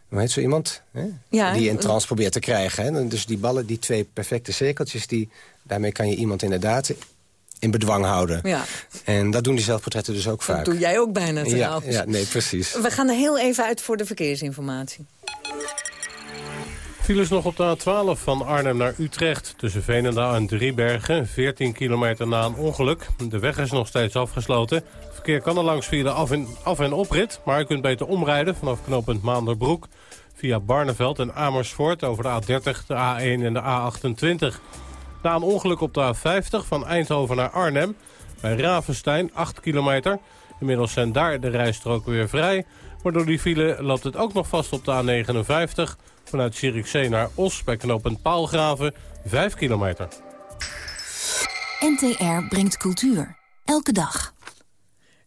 Hoe heet zo iemand? Hè? Ja, die in trance probeert te krijgen. Hè? Dus die ballen, die twee perfecte cirkeltjes... Die, daarmee kan je iemand inderdaad in bedwang houden. Ja. En dat doen die zelfportretten dus ook vaak. Dat doe jij ook bijna trouwens. Ja, ja, nee, precies. We gaan er heel even uit voor de verkeersinformatie. Files nog op de A12 van Arnhem naar Utrecht. Tussen Veenendaal en Driebergen, 14 kilometer na een ongeluk. De weg is nog steeds afgesloten. Het verkeer kan er langs via de af- en, af en oprit... maar u kunt beter omrijden vanaf knooppunt Maanderbroek... via Barneveld en Amersfoort over de A30, de A1 en de A28. Na een ongeluk op de A50 van Eindhoven naar Arnhem... bij Ravenstein, 8 kilometer. Inmiddels zijn daar de rijstroken weer vrij... maar door die file loopt het ook nog vast op de A59... Vanuit Zierikzee naar Os bij knooppunt Paalgraven, 5 kilometer. NTR brengt cultuur. Elke dag.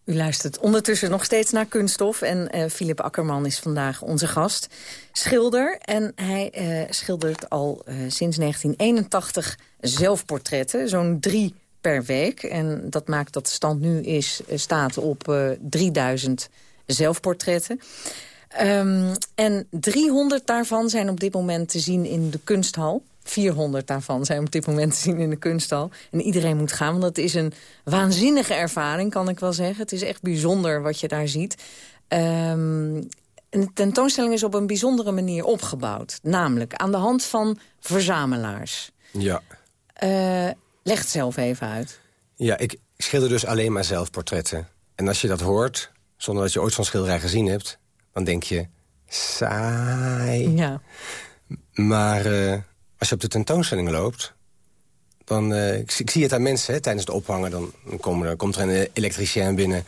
U luistert ondertussen nog steeds naar Kunststof. En uh, Philip Akkerman is vandaag onze gast. Schilder. En hij uh, schildert al uh, sinds 1981 zelfportretten. Zo'n drie per week. En dat maakt dat de stand nu is, staat op 3000 zelfportretten. Um, en 300 daarvan zijn op dit moment te zien in de kunsthal. 400 daarvan zijn op dit moment te zien in de kunsthal. En iedereen moet gaan, want het is een waanzinnige ervaring, kan ik wel zeggen. Het is echt bijzonder wat je daar ziet. Um, de tentoonstelling is op een bijzondere manier opgebouwd. Namelijk aan de hand van verzamelaars. Ja. Uh, leg het zelf even uit. Ja, ik schilder dus alleen maar zelfportretten. En als je dat hoort, zonder dat je ooit van schilderij gezien hebt dan denk je, saai. Ja. Maar uh, als je op de tentoonstelling loopt... dan uh, ik, ik, zie het aan mensen hè, tijdens het ophangen. Dan, komen er, komt er een elektricien binnen...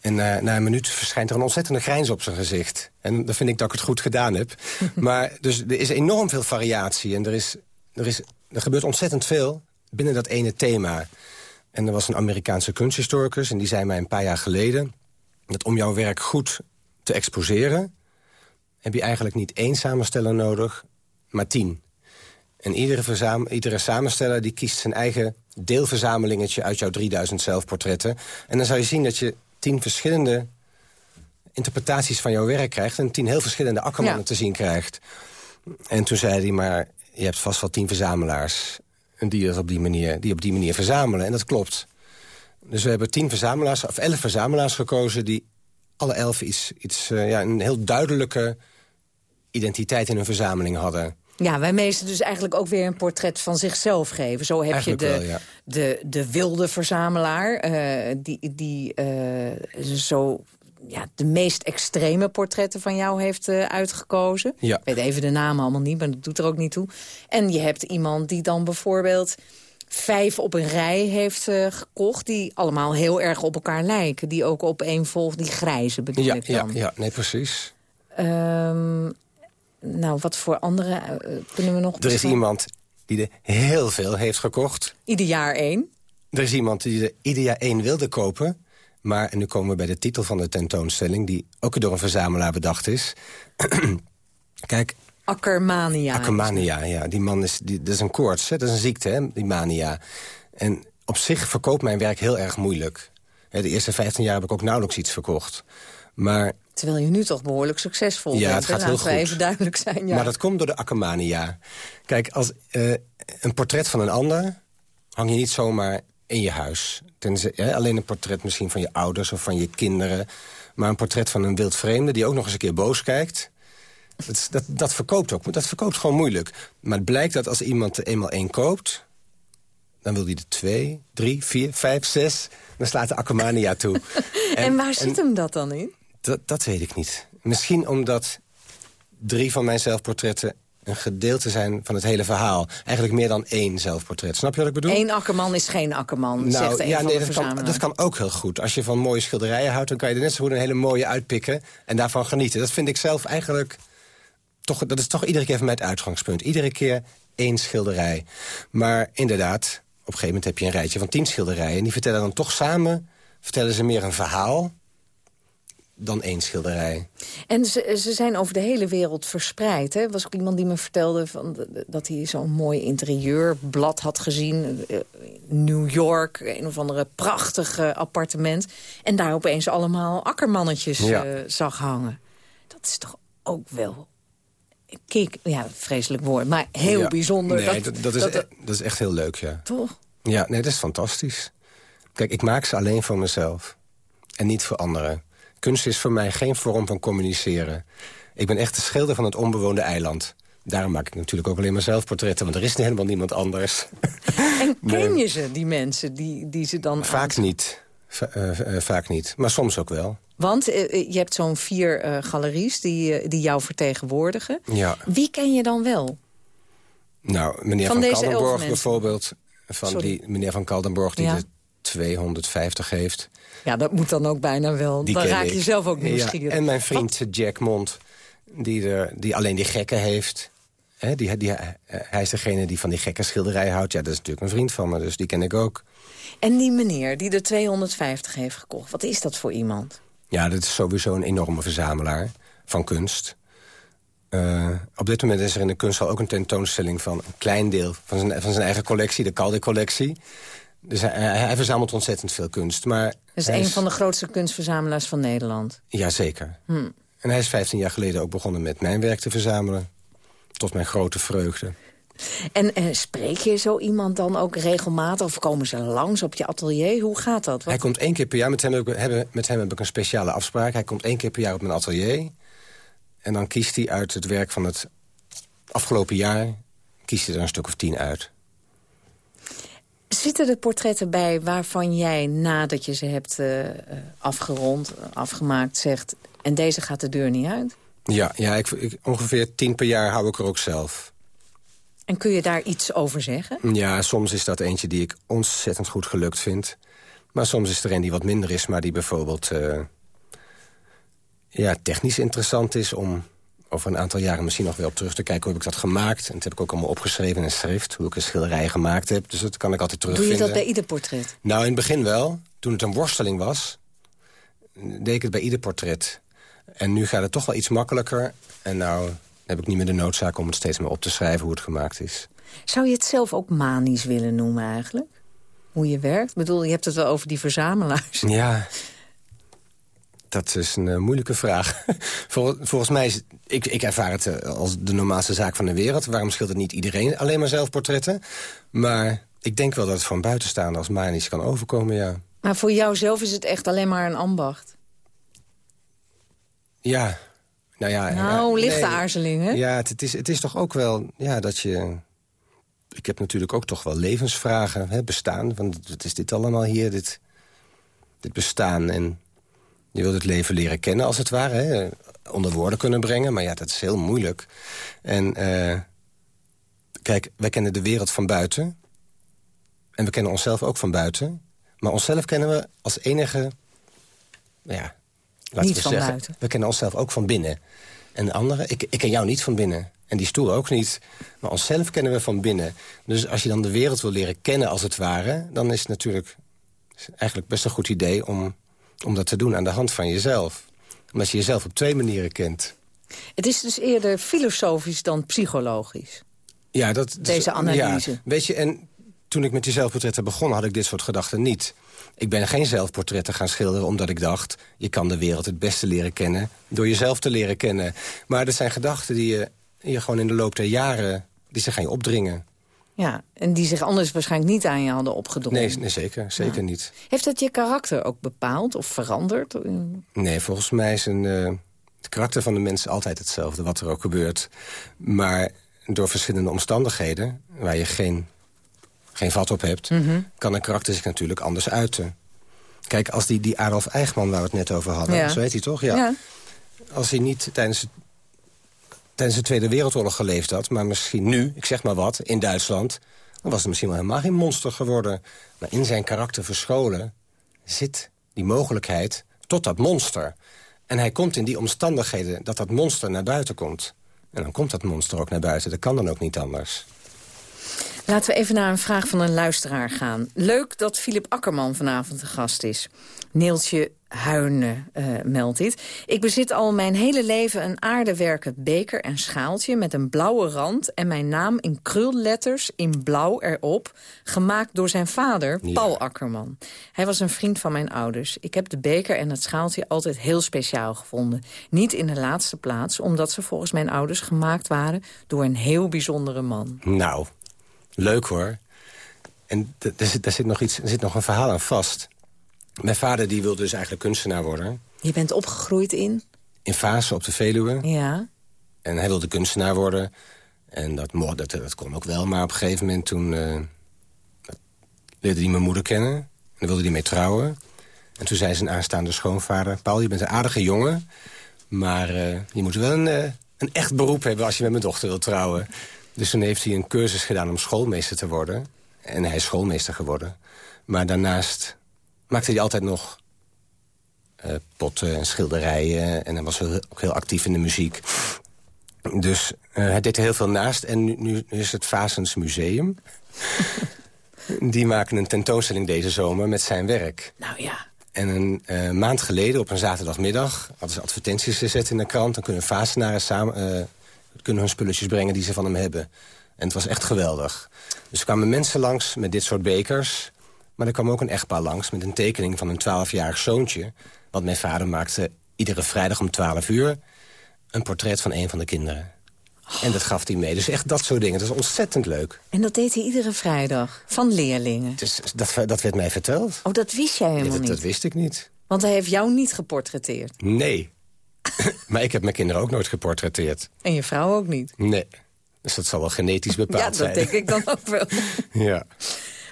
En uh, na een minuut verschijnt er een ontzettende grijns op zijn gezicht. En dan vind ik dat ik het goed gedaan heb. maar dus er is enorm veel variatie. En er, is, er, is, er gebeurt ontzettend veel binnen dat ene thema. En er was een Amerikaanse kunsthistoricus... en die zei mij een paar jaar geleden... dat om jouw werk goed te exposeren... heb je eigenlijk niet één samensteller nodig, maar tien. En iedere, iedere samensteller die kiest zijn eigen deelverzamelingetje... uit jouw 3000 zelfportretten. En dan zou je zien dat je tien verschillende interpretaties van jouw werk krijgt... en tien heel verschillende akkermannen te zien krijgt. En toen zei hij, maar je hebt vast wel tien verzamelaars... die, op die, manier, die op die manier verzamelen. En dat klopt. Dus we hebben tien verzamelaars, of elf verzamelaars gekozen... die alle elf iets, iets uh, ja, een heel duidelijke identiteit in hun verzameling hadden. Ja, wij meesten dus eigenlijk ook weer een portret van zichzelf geven. Zo heb je de, wel, ja. de, de wilde verzamelaar, uh, die, die uh, zo ja, de meest extreme portretten van jou heeft uh, uitgekozen. Ja. Ik weet even de namen allemaal niet, maar dat doet er ook niet toe. En je hebt iemand die dan bijvoorbeeld vijf op een rij heeft uh, gekocht... die allemaal heel erg op elkaar lijken. Die ook op een volg, die grijze bedoel ja, ik dan. Ja, ja, nee, precies. Um, nou, wat voor andere uh, kunnen we nog... Er is iemand die er heel veel heeft gekocht. Ieder jaar één. Er is iemand die er ieder jaar één wilde kopen. Maar, en nu komen we bij de titel van de tentoonstelling... die ook door een verzamelaar bedacht is. Kijk, Akkermania. Akkermania, ja. Die man is, die, dat is een koorts, hè? dat is een ziekte, hè? die mania. En op zich verkoopt mijn werk heel erg moeilijk. De eerste 15 jaar heb ik ook nauwelijks iets verkocht. Maar Terwijl je nu toch behoorlijk succesvol ja, bent. Het gaat heel goed. even duidelijk zijn. Ja. Maar dat komt door de akkermania. Kijk, als uh, een portret van een ander hang je niet zomaar in je huis. Tenzij, hè, alleen een portret misschien van je ouders of van je kinderen. Maar een portret van een wildvreemde die ook nog eens een keer boos kijkt. Dat, dat, dat verkoopt ook. Dat verkoopt gewoon moeilijk. Maar het blijkt dat als iemand er eenmaal één koopt... dan wil hij er twee, drie, vier, vijf, zes... dan slaat de akkermania toe. en, en, waar zit hem dat dan in? Dat, dat weet ik niet. Misschien omdat drie van mijn zelfportretten een gedeelte zijn van het hele verhaal. Eigenlijk meer dan één zelfportret. Snap je wat ik bedoel? Eén akkerman is geen akkerman, zegt nou, een ja, nee, de dat kan, dat kan ook heel goed. Als je van mooie schilderijen houdt, dan kan je er net zo goed een hele mooie uitpikken... en daarvan genieten. Dat vind ik zelf eigenlijk... Toch, dat is toch iedere keer van mij het uitgangspunt. Iedere keer één schilderij. Maar inderdaad, op een gegeven moment heb je een rijtje van tien schilderijen... en die vertellen dan toch samen, vertellen ze meer een verhaal... dan één schilderij. En ze, ze zijn over de hele wereld verspreid. Er was ook iemand die me vertelde van, dat hij zo'n mooi interieurblad had gezien. eh, New York, een of andere prachtig eh, appartement. En daar opeens allemaal akkermannetjes Ja. eh, zag hangen. Dat is toch ook wel... Kijk, ja, vreselijk woord, maar heel Ja. bijzonder. Nee, dat, dat, is, e- dat is echt heel leuk, ja. Toch? Ja, nee, dat is fantastisch. Kijk, ik maak ze alleen voor mezelf. En niet voor anderen. Kunst is voor mij geen vorm van communiceren. Ik ben echt de schilder van het onbewoonde eiland. Daarom maak ik natuurlijk ook alleen maar zelfportretten... want er is helemaal niemand anders. En ken je ze, die mensen, die, die ze dan... Vaak niet. Va- eh, eh, vaak niet. Maar soms ook wel. Want eh, eh, je hebt zo'n vier eh, galeries die, die jou vertegenwoordigen. Ja. Wie ken je dan wel? Nou, meneer Van Van, Kaldenborg bijvoorbeeld. Van Sorry. die, meneer Van Kaldenborg die Ja. de 250 heeft. Ja, dat moet dan ook bijna wel. Die dan raak ik. je zelf ook Ja, nieuwsgierig. En mijn vriend Jack Mond, die, er, die alleen die gekken heeft. Hè, die, die, hij is degene die van die gekke schilderij houdt. Ja, dat is natuurlijk een vriend van me, dus die ken ik ook. En die meneer die er 250 heeft gekocht, wat is dat voor iemand? Ja, dat is sowieso een enorme verzamelaar van kunst. Eh, op dit moment is er in de kunsthal ook een tentoonstelling van een klein deel van zijn, van zijn eigen collectie, de Calde-collectie. Dus hij, verzamelt ontzettend veel kunst. Maar is een van de grootste kunstverzamelaars van Nederland. Jazeker. Hm. En hij is 15 jaar geleden ook begonnen met mijn werk te verzamelen. Tot mijn grote vreugde. En spreek je zo iemand dan ook regelmatig? Of komen ze langs op je atelier? Hoe gaat dat? Wat- Hij komt één keer per jaar, met hem, heb ik, hebben- met hem heb ik een speciale afspraak. Hij komt één keer per jaar op mijn atelier. En dan kiest hij uit het werk van het afgelopen jaar... kiest hij er een stuk of tien uit. Zitten er portretten bij waarvan jij nadat je ze hebt eh, afgerond, afgemaakt, zegt... en deze gaat de deur niet uit? Ja, ja ik, ik- ongeveer tien per jaar hou ik er ook zelf. En kun je daar iets over zeggen? Ja, soms is dat eentje die ik ontzettend goed gelukt vind. Maar soms is er een die wat minder is, maar die bijvoorbeeld... eh, ja, technisch interessant is om over een aantal jaren misschien nog weer op terug te kijken... hoe heb ik dat gemaakt. En dat heb ik ook allemaal opgeschreven in een schrift... hoe ik een schilderij gemaakt heb. Dus dat kan ik altijd Doe terugvinden. je dat bij ieder portret? Nou, in het begin wel. Toen het een worsteling was, deed ik het bij ieder portret. En nu gaat het toch wel iets makkelijker. En nou heb ik niet meer de noodzaak om het steeds meer op te schrijven hoe het gemaakt is. Zou je het zelf ook manisch willen noemen eigenlijk? Hoe je werkt? Ik bedoel, je hebt het wel over die verzamelaars. Ja, dat is een eh, moeilijke vraag. Vol- volgens mij is ik, ik ervaar het eh, als de normaalste zaak van de wereld. Waarom schildert niet iedereen alleen maar zelfportretten? Maar ik denk wel dat het van buitenstaande als manisch kan overkomen, ja. Maar voor jou zelf is het echt alleen maar een ambacht. Ja, nou ja... Nou, ja, lichte nee. aarzeling, hè? Ja, het, het is, het is toch ook wel ja, dat je... Ik heb natuurlijk ook toch wel levensvragen, hè, bestaan. Want wat is dit allemaal hier, dit, dit bestaan? En je wilt het leven leren kennen, als het ware. Hè, onder woorden kunnen brengen, maar ja, dat is heel moeilijk. En eh, kijk, wij kennen de wereld van buiten. En we kennen onszelf ook van buiten. Maar onszelf kennen we als enige... nou Ja, laten Niet we van zeggen, buiten. we kennen onszelf ook van binnen. En de anderen, ik, ik ken jou niet van binnen. En die stoel ook niet. Maar onszelf kennen we van binnen. Dus als je dan de wereld wil leren kennen als het ware... dan is het natuurlijk eigenlijk best een goed idee om, om dat te doen aan de hand van jezelf. Omdat je jezelf op twee manieren kent. Het is dus eerder filosofisch dan psychologisch. Ja, dat, dat- Deze analyse. Ja, weet je, en toen ik met die zelfportretten begon... had ik dit soort gedachten niet. Ik ben geen zelfportretten gaan schilderen omdat ik dacht... je kan de wereld het beste leren kennen door jezelf te leren kennen. Maar dat zijn gedachten die je, je gewoon in de loop der jaren... die ze gaan je opdringen. Ja, en die zich anders waarschijnlijk niet aan je hadden opgedrongen. Nee, nee zeker, zeker Ja. niet. Heeft dat je karakter ook bepaald of veranderd? Nee, volgens mij is een, eh, het karakter van de mens altijd hetzelfde, wat er ook gebeurt. Maar door verschillende omstandigheden, waar je geen, geen vat op hebt... Mhm. kan een karakter zich natuurlijk anders uiten. Kijk, als die, die Adolf Eichmann waar we het net over hadden, Ja. zo heet hij toch? Ja. Ja. Als hij niet tijdens, tijdens de Tweede Wereldoorlog geleefd had... maar misschien nu, ik zeg maar wat, in Duitsland... dan was het misschien wel helemaal geen monster geworden. Maar in zijn karakter verscholen zit die mogelijkheid tot dat monster. En hij komt in die omstandigheden dat dat monster naar buiten komt. En dan komt dat monster ook naar buiten. Dat kan dan ook niet anders. Laten we even naar een vraag van een luisteraar gaan. Leuk dat Filip Akkerman vanavond de gast is. Neeltje Huine uh, meldt dit. Ik bezit al mijn hele leven een aardewerken beker en schaaltje... met een blauwe rand en mijn naam in krulletters in blauw erop... gemaakt door zijn vader, Paul Akkerman. Hij was een vriend van mijn ouders. Ik heb de beker en het schaaltje altijd heel speciaal gevonden. Niet in de laatste plaats, omdat ze volgens mijn ouders gemaakt waren... door een heel bijzondere man. Nou, leuk hoor. En daar zit, nog iets, er zit nog een verhaal aan vast... Mijn vader die wilde dus eigenlijk kunstenaar worden. Je bent opgegroeid in? In Fase op de Veluwe. Ja. En hij wilde kunstenaar worden. En dat, dat, dat kon ook wel, maar op een gegeven moment toen... Uh, leerde hij mijn moeder kennen. En wilde hij mee trouwen. En toen zei zijn aanstaande schoonvader... Paul, je bent een aardige jongen... maar uh, je moet wel een, uh, een echt beroep hebben als je met mijn dochter wilt trouwen. Dus toen heeft hij een cursus gedaan om schoolmeester te worden. En hij is schoolmeester geworden. Maar daarnaast maakte hij altijd nog uh, potten en schilderijen. En hij was ook heel actief in de muziek. Dus uh, hij deed er heel veel naast. En nu, nu is het Vasens Museum. Die maken een tentoonstelling deze zomer met zijn werk. Nou ja. En een uh, maand geleden, op een zaterdagmiddag... hadden ze advertenties gezet in de krant. Dan kunnen Vasenaren samen, kunnen hun spulletjes brengen die ze van hem hebben. En het was echt geweldig. Dus er kwamen mensen langs met dit soort bekers... Maar er kwam ook een echtpaar langs met een tekening van een 12-jarig zoontje. Want mijn vader maakte iedere vrijdag om 12 uur... een portret van een van de kinderen. En dat gaf hij mee. Dus echt dat soort dingen. Dat is ontzettend leuk. En dat deed hij iedere vrijdag? Van leerlingen? Dus dat, dat werd mij verteld. Oh, dat wist jij helemaal dat, niet? Dat wist ik niet. Want hij heeft jou niet geportretteerd? Nee. maar ik heb mijn kinderen ook nooit geportretteerd. En je vrouw ook niet? Nee. Dus dat zal wel genetisch bepaald zijn. Ja, dat denk ik dan ook wel. ja.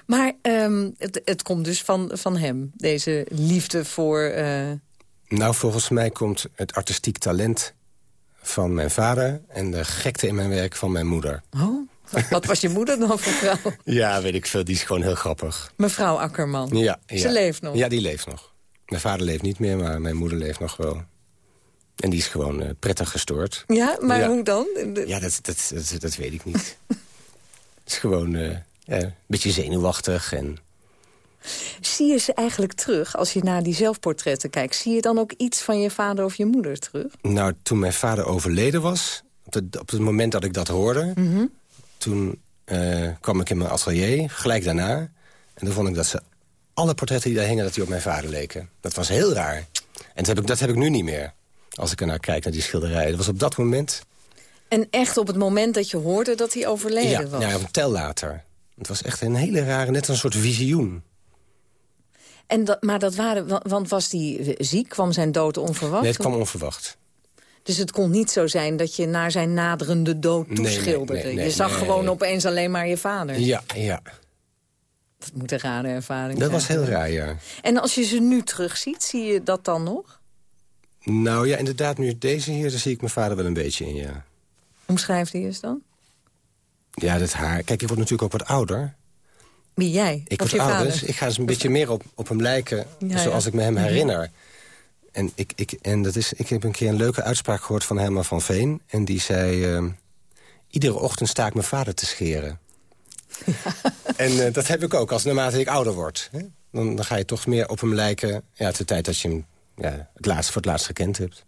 Maar um, het, het, komt dus van, van hem, deze liefde voor... Uh... Nou, volgens mij komt het artistiek talent van mijn vader... en de gekte in mijn werk van mijn moeder. Oh, wat was je moeder dan voor vrouw? ja, weet ik veel. Die is gewoon heel grappig. Mevrouw Akkerman? Ja. ja. Ze leeft nog? Ja, die leeft nog. Mijn vader leeft niet meer, maar mijn moeder leeft nog wel. En die is gewoon uh, prettig gestoord. Ja, maar ja. hoe dan? Ja, dat, dat, dat, dat weet ik niet. Het is gewoon... Uh, ja, een beetje zenuwachtig. En... Zie je ze eigenlijk terug, als je naar die zelfportretten kijkt... zie je dan ook iets van je vader of je moeder terug? Nou, toen mijn vader overleden was, op het, op het moment dat ik dat hoorde... Mm -hmm. toen uh, kwam ik in mijn atelier, gelijk daarna... en toen vond ik dat ze alle portretten die daar hingen... dat die op mijn vader leken. Dat was heel raar. En dat heb ik, dat heb ik nu niet meer, als ik er naar kijk, naar die schilderijen. Dat was op dat moment... En echt op het moment dat je hoorde dat hij overleden ja, was? Ja, een tel later. Het was echt een hele rare, net een soort visioen. En dat, maar dat waren, want was hij ziek? Kwam zijn dood onverwacht? Nee, het kwam onverwacht. Dus het kon niet zo zijn dat je naar zijn naderende dood toeschilderde? Nee, nee, nee, je zag gewoon opeens alleen maar je vader? Ja, ja. Dat moet een rare ervaring dat zijn. was heel raar, ja. En als je ze nu terugziet, zie je dat dan nog? Nou ja, inderdaad, nu deze hier, daar zie ik mijn vader wel een beetje in, ja. Omschrijft hij eens dan? Ja, dat haar. Kijk, ik word natuurlijk ook wat ouder. Wie jij? Ik of word ouder, vader? dus ik ga eens een beetje meer op, op hem lijken... Ja, zoals ja. ik me hem herinner. En, ik, ik, en dat is, ik heb een keer een leuke uitspraak gehoord van Herman van Veen. En die zei... ehm, iedere ochtend sta ik mijn vader te scheren. En eh, dat heb ik ook, als naarmate ik ouder word. Hè? Dan, dan ga je toch meer op hem lijken... Ja, de tijd dat je hem ja, het laatst, voor het laatst gekend hebt.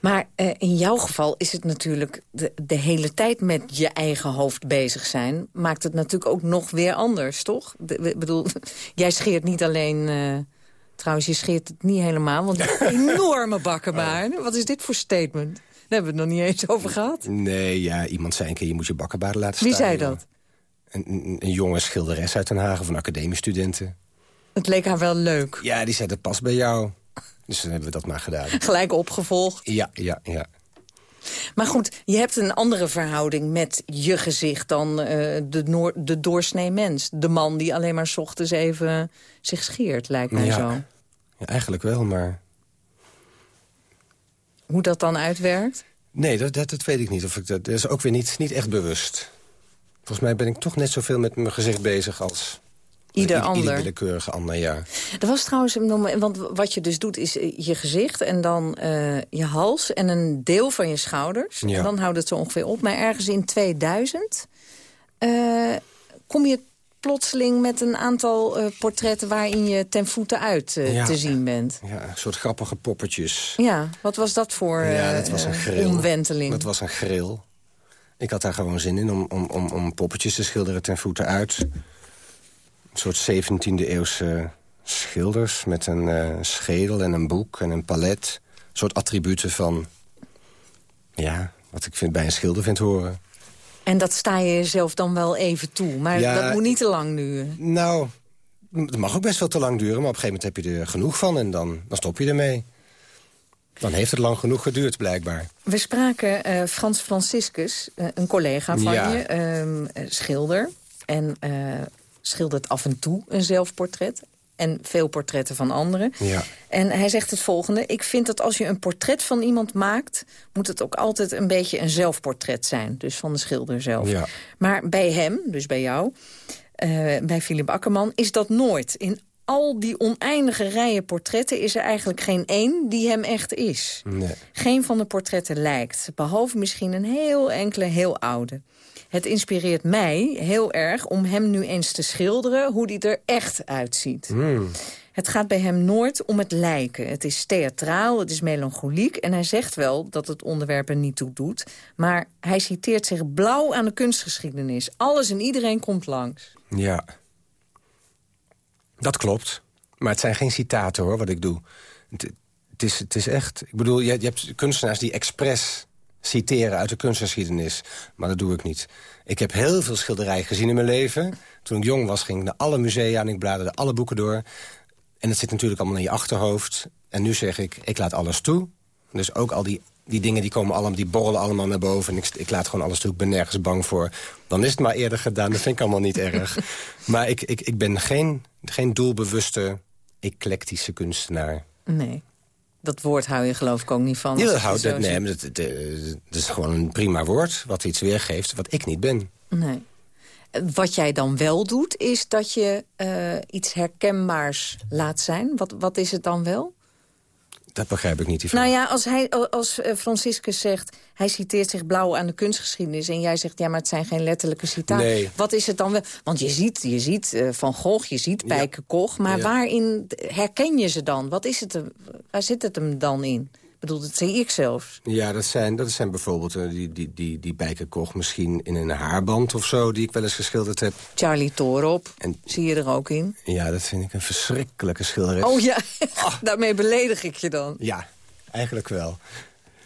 Maar eh, in jouw geval is het natuurlijk de, de hele tijd met je eigen hoofd bezig zijn. Maakt het natuurlijk ook nog weer anders, toch? Ik bedoel, jij scheert niet alleen... eh, trouwens, je scheert het niet helemaal, want enorme bakkenbaarden. Wat is dit voor statement? Daar hebben we het nog niet eens over gehad. Nee, ja, iemand zei een keer, je moet je bakkenbaarden laten Wie staan. zei joh. dat? Een, een, een jonge schilderes uit Den Haag, of een academiestudenten. Het leek haar wel leuk. Ja, die zei, dat past bij jou. Dus dan hebben we dat maar gedaan. Gelijk opgevolgd. Ja, ja, ja. Maar goed, je hebt een andere verhouding met je gezicht dan eh, de, noor- de doorsnee mens. De man die alleen maar 's ochtends even zich scheert, lijkt mij ja. zo. Ja, eigenlijk wel, maar... Hoe dat dan uitwerkt? Nee, dat, dat, dat weet ik niet. Of ik dat, dat is ook weer niet, niet echt bewust. Volgens mij ben ik toch net zoveel met mijn gezicht bezig als... Ieder ieder, ander. Ieder willekeurige ander, ja. Er was trouwens, want wat je dus doet is eh, je gezicht en dan eh, je hals en een deel van je schouders. Ja. En dan houdt het zo ongeveer op. Maar ergens in 2000 eh, kom je plotseling met een aantal portretten waarin je ten voeten uit Ja. te zien bent. Ja, een soort grappige poppetjes. Ja, wat was dat voor ja, dat was een omwenteling? Dat was een grill. Ik had daar gewoon zin in om, om, om, om poppetjes te schilderen ten voeten uit. Een soort 17e eeuwse schilders met een eh, schedel en een boek en een palet. Een soort attributen van, ja, wat ik vind, bij een schilder vind horen. En dat sta je jezelf dan wel even toe. Maar Ja, dat moet niet te lang duren. Nou, het mag ook best wel te lang duren, maar op een gegeven moment heb je er genoeg van en dan, dan stop je ermee. Dan heeft het lang genoeg geduurd, blijkbaar. We spraken eh, Frans Franciscus, eh, een collega van Ja. je, ehm, eh, schilder. En schildert af en toe een zelfportret. En veel portretten van anderen. Ja. En hij zegt het volgende. Ik vind dat als je een portret van iemand maakt... moet het ook altijd een beetje een zelfportret zijn. Dus van de schilder zelf. Ja. Maar bij hem, dus bij jou, eh, bij Philip Akkerman... is dat nooit. In al die oneindige rijen portretten is er eigenlijk geen één die hem echt is. Nee. Geen van de portretten lijkt, behalve misschien een heel enkele heel oude. Het inspireert mij heel erg om hem nu eens te schilderen... hoe die er echt uitziet. Hmm. Het gaat bij hem nooit om het lijken. Het is theatraal, het is melancholiek... en hij zegt wel dat het onderwerp er niet toe doet... maar hij citeert zich blauw aan de kunstgeschiedenis. Alles en iedereen komt langs. Ja. Dat klopt. Maar het zijn geen citaten, hoor, wat ik doe. Het, het, is, het is echt... Ik bedoel, je, je hebt kunstenaars die expres citeren uit de kunstgeschiedenis. Maar dat doe ik niet. Ik heb heel veel schilderijen gezien in mijn leven. Toen ik jong was, ging ik naar alle musea en ik bladerde alle boeken door. En het zit natuurlijk allemaal in je achterhoofd. En nu zeg ik, ik laat alles toe. Dus ook al die, die dingen die komen allemaal, die borrelen allemaal naar boven. En ik, ik laat gewoon alles toe, ik ben nergens bang voor. Dan is het maar eerder gedaan, dat vind ik allemaal niet erg. Maar ik, ik, ik ben geen, geen doelbewuste, eclectische kunstenaar. Nee, dat woord hou je geloof ik ook niet van. Ja, dat, het houdt, dat, nee, dat- dat is gewoon een prima woord... wat iets weergeeft wat ik niet ben. Nee. Wat jij dan wel doet, is dat je eh, iets herkenbaars laat zijn. Wat, wat is het dan wel? Dat begrijp ik niet, die vraag. Nou ja, als, hij, als eh, Franciscus zegt... hij citeert zich blauw aan de kunstgeschiedenis... en jij zegt, ja, maar het zijn geen letterlijke citaten. Nee. Wat is het dan wel? Want je ziet, je ziet eh, Van Gogh, je ziet Pijke Koch... maar Ja. waarin herken je ze dan? Wat is het, er- waar zit het hem dan in? Bedoel, dat zie ik zelfs. Ja, dat zijn, dat zijn bijvoorbeeld eh, die, die, die, die Bijker Koch misschien in een haarband of zo... die ik wel eens geschilderd heb. Charlie Torop, En- zie je er ook in? Ja, dat vind ik een verschrikkelijke schilderij. Oh ja, daarmee beledig ik je dan. Ja, eigenlijk wel.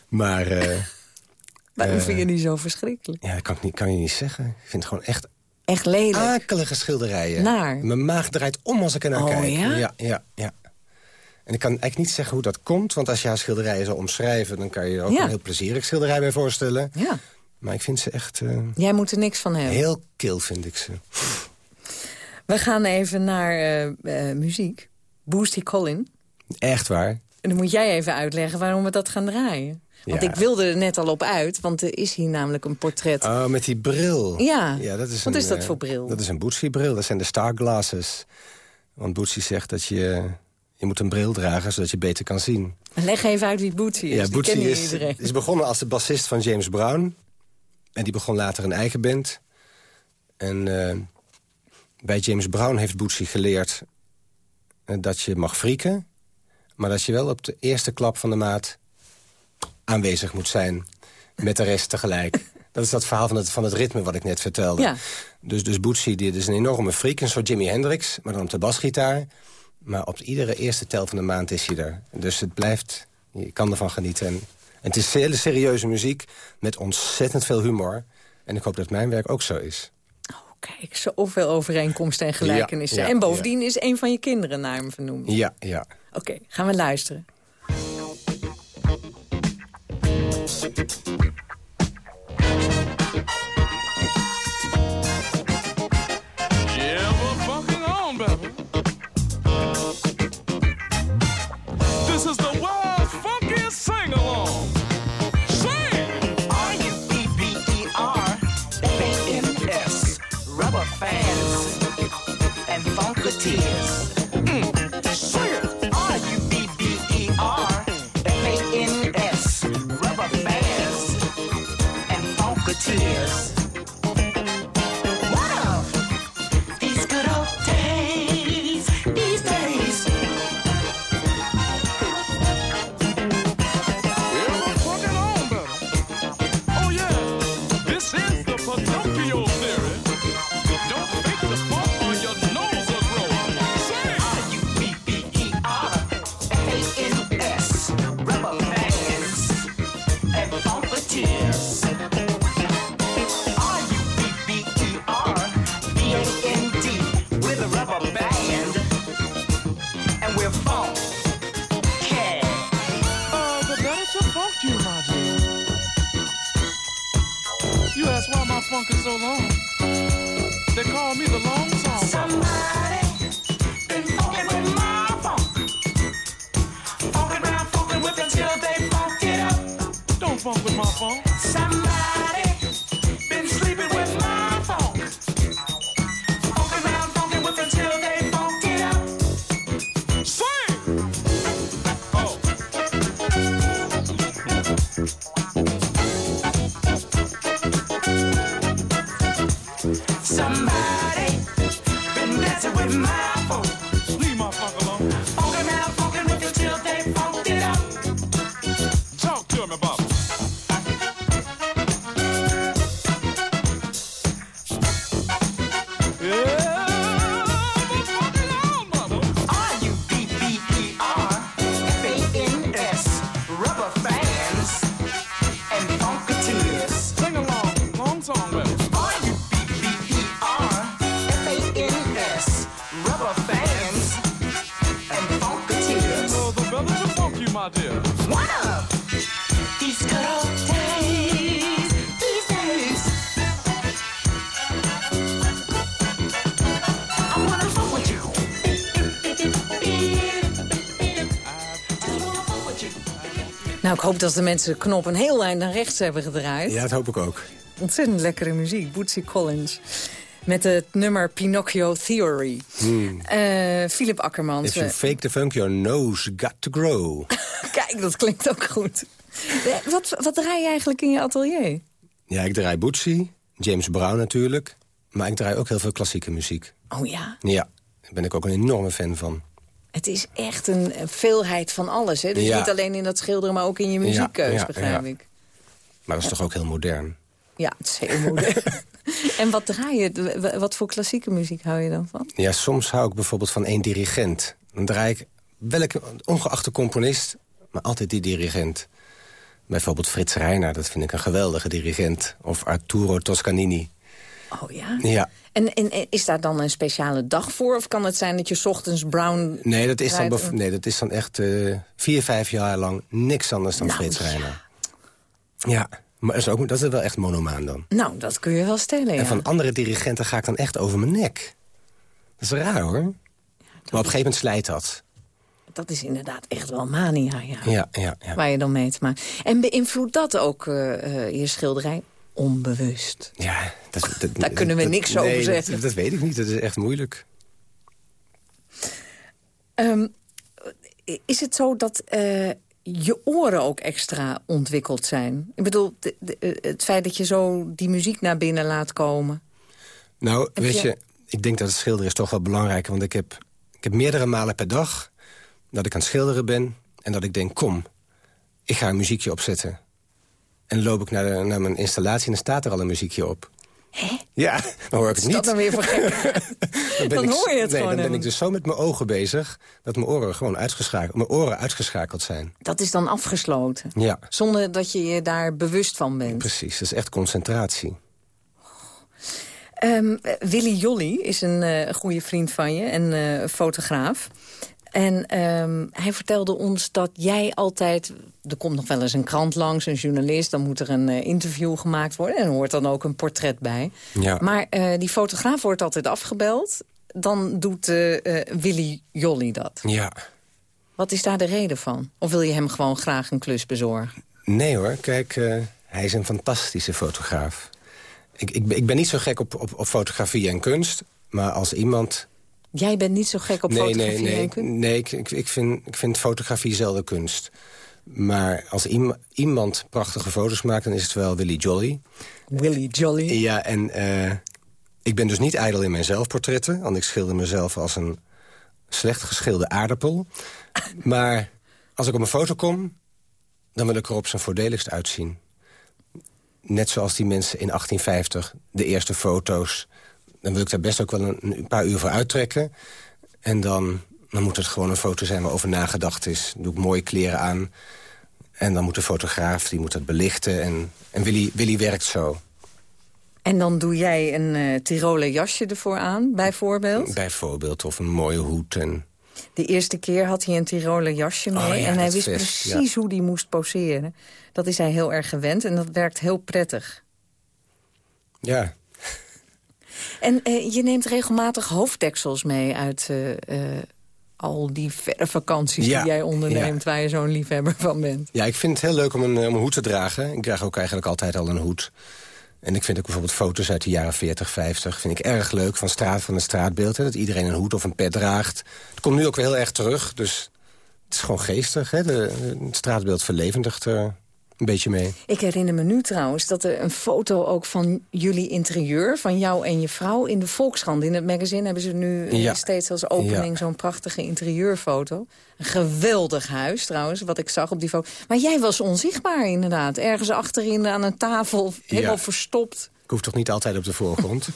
Maar eh, Waarom Eh. vind je die zo verschrikkelijk? ja, dat kan, ik niet, kan je niet zeggen. Ik vind het gewoon echt Echt lelijk. akelige schilderijen. Naar. Mijn maag draait om als ik er naar Oh, kijk. ja? ja, ja, ja. En ik kan eigenlijk niet zeggen hoe dat komt. Want als je haar schilderijen zou omschrijven... dan kan je er ook Ja. een heel plezierig schilderij bij voorstellen. Ja, Maar ik vind ze echt eh, jij moet er niks van hebben. heel kil, vind ik ze. We gaan even naar eh, eh, muziek. Boosty Collin. Echt waar. En dan moet jij even uitleggen waarom we dat gaan draaien. Want Ja. ik wilde er net al op uit, want er is hier namelijk een portret. Oh, met die bril. Ja. ja dat is Wat een, is dat voor bril? Dat is een Bootsy-bril. Dat zijn de starglasses. Want Bootsy zegt dat je... Je moet een bril dragen, zodat je beter kan zien. Leg even uit wie Bootsy is. Ja, Bootsy is, is begonnen als de bassist van James Brown. En die begon later een eigen band. En eh, bij James Brown heeft Bootsy geleerd... eh, dat je mag frieken... maar dat je wel op de eerste klap van de maat aanwezig moet zijn... met de rest tegelijk. Dat is dat verhaal van het, van het ritme wat ik net vertelde. Ja. Dus, dus Bootsy die is een enorme freak, een soort Jimi Hendrix... maar dan op de basgitaar. Maar op iedere eerste tel van de maand is hij er. Dus het blijft, je kan ervan genieten. En, het is hele serieuze muziek met ontzettend veel humor. En ik hoop dat mijn werk ook zo is. Kijk, zoveel overeenkomsten en gelijkenissen. Ja, ja, en bovendien is een van je kinderen naar hem vernoemd. Ja, ja. Oké, gaan we luisteren. Hoop dat de mensen de knop een heel eind naar rechts hebben gedraaid. Ja, dat hoop ik ook. Ontzettend lekkere muziek, Bootsy Collins. Met het nummer Pinocchio Theory. Hmm. Eh, Philip Akkermans. If you eh, fake the funk, your nose got to grow. Kijk, dat klinkt ook goed. Eh, Wat, wat draai je eigenlijk in je atelier? Ja, ik draai Bootsy, James Brown natuurlijk. Maar ik draai ook heel veel klassieke muziek. Oh ja, Ja, daar ben ik ook een enorme fan van. Het is echt een veelheid van alles. Hè? Dus Ja. niet alleen in dat schilderen, maar ook in je muziekkeus, ja, begrijp ja. ik. Maar dat is toch ook heel modern. Ja, het is heel modern. en wat draai je? Wat voor klassieke muziek hou je dan van? Ja, soms hou ik bijvoorbeeld van één dirigent. Dan draai ik welke ongeachte componist, maar altijd die dirigent. Bijvoorbeeld Frits Reiner, dat vind ik een geweldige dirigent. Of Arturo Toscanini. Oh ja? Ja, En, en, is daar dan een speciale dag voor? Of kan het zijn dat je 's ochtends Brown... nee, dat is dan, nee, dat is dan echt eh, vier, vijf jaar lang niks anders dan Nou, Frits ja. Reiner. Ja, maar dat is, ook, dat is wel echt monomaan dan. Nou, dat kun je wel stellen, ja. En van andere dirigenten ga ik dan echt over mijn nek. Dat is raar, hoor. maar op een gegeven moment slijt dat. Dat is inderdaad echt wel mania, ja. Ja, ja, ja. Waar je dan mee te maken. En beïnvloedt dat ook eh, eh, je schilderij? Onbewust. Ja, dat, dat- Daar kunnen we niks nee, over zeggen. Dat, weet ik niet, dat is echt moeilijk. Ehm, is het zo dat eh, je oren ook extra ontwikkeld zijn? Ik bedoel, de- de- eh, het feit dat je zo die muziek naar binnen laat komen. Nou, Heb weet je- je, ik denk dat het schilderen is toch wel belangrijk. Want ik heb, ik heb meerdere malen per dag dat ik aan het schilderen ben... en dat ik denk, kom, ik ga een muziekje opzetten. En loop ik naar, de, naar mijn installatie en dan staat er al een muziekje op. Hè? Ja, dan hoor ik het Is dat niet. dan weer voor? Dan, Dan ik, hoor je het nee, gewoon Dan ben ik dus zo met mijn ogen bezig... dat mijn oren gewoon uitgeschakeld, mijn oren uitgeschakeld zijn. Dat is dan afgesloten. Ja, Zonder dat je je daar bewust van bent. precies. Dat is echt concentratie. Ehm, Willy Jolly is een eh, goede vriend van je, een eh, fotograaf. En ehm, hij vertelde ons dat jij altijd... Er komt nog wel eens een krant langs, een journalist... dan moet er een eh, interview gemaakt worden... en er hoort dan ook een portret bij. Ja. Maar eh, die fotograaf wordt altijd afgebeld. Dan doet eh, Willy Jolly dat. Ja. Wat is daar de reden van? Of wil je hem gewoon graag een klus bezorgen? Nee hoor, kijk, hij is een fantastische fotograaf. Ik, ik, ben- ik ben niet zo gek op, op, op fotografie en kunst... maar als iemand... Jij bent niet zo gek op nee, fotografie nee, nee, nee ik, ik, ik, vind, ik vind fotografie zelden kunst. Maar als iem- iemand prachtige foto's maakt, dan is het wel Willy Jolly. Willy Jolly. Ja, en eh, ik ben dus niet ijdel in mijn zelfportretten... want ik schilder mezelf als een slecht geschilde aardappel. maar als ik op een foto kom, dan wil ik er op zijn voordeligst uitzien. Net zoals die mensen in 1850, de eerste foto's... dan wil ik daar best ook wel een, een paar uur voor uittrekken. En dan, dan moet het gewoon een foto zijn waarover nagedacht is. Dan doe ik mooie kleren aan. En dan moet de fotograaf, die moet het belichten. En, en Willy, Willy werkt zo. En dan doe jij een eh Tiroler jasje ervoor aan, bijvoorbeeld. Bijvoorbeeld, of een mooie hoed. En, De eerste keer had hij een Tiroler jasje mee. Oh ja, en hij dat wist vest, ja. precies hoe die moest poseren. Dat is hij heel erg gewend en dat werkt heel prettig. ja, En eh, je neemt regelmatig hoofddeksels mee uit eh, eh, al die verre vakanties Ja, die jij onderneemt... waar je zo'n liefhebber van bent. ja, ik vind het heel leuk om een, om een hoed te dragen. Ik draag ook eigenlijk altijd al een hoed. En ik vind ook bijvoorbeeld foto's uit de jaren 40, 50... vind ik erg leuk van, straat, van het straatbeeld. Hè, dat iedereen een hoed of een pet draagt. Het komt nu ook weer heel erg terug, dus het is gewoon geestig. Hè? De, het straatbeeld verlevendigt er een beetje mee. Ik herinner me nu trouwens dat er een foto ook van jullie interieur... van jou en je vrouw in de Volkskrant. In het magazine hebben ze nu eh, Ja. steeds als opening Ja. zo'n prachtige interieurfoto. Een geweldig huis trouwens, wat ik zag op die foto. Maar jij was onzichtbaar inderdaad. Ergens achterin aan een tafel, helemaal Ja. verstopt. Ik hoef toch niet altijd op de voorgrond?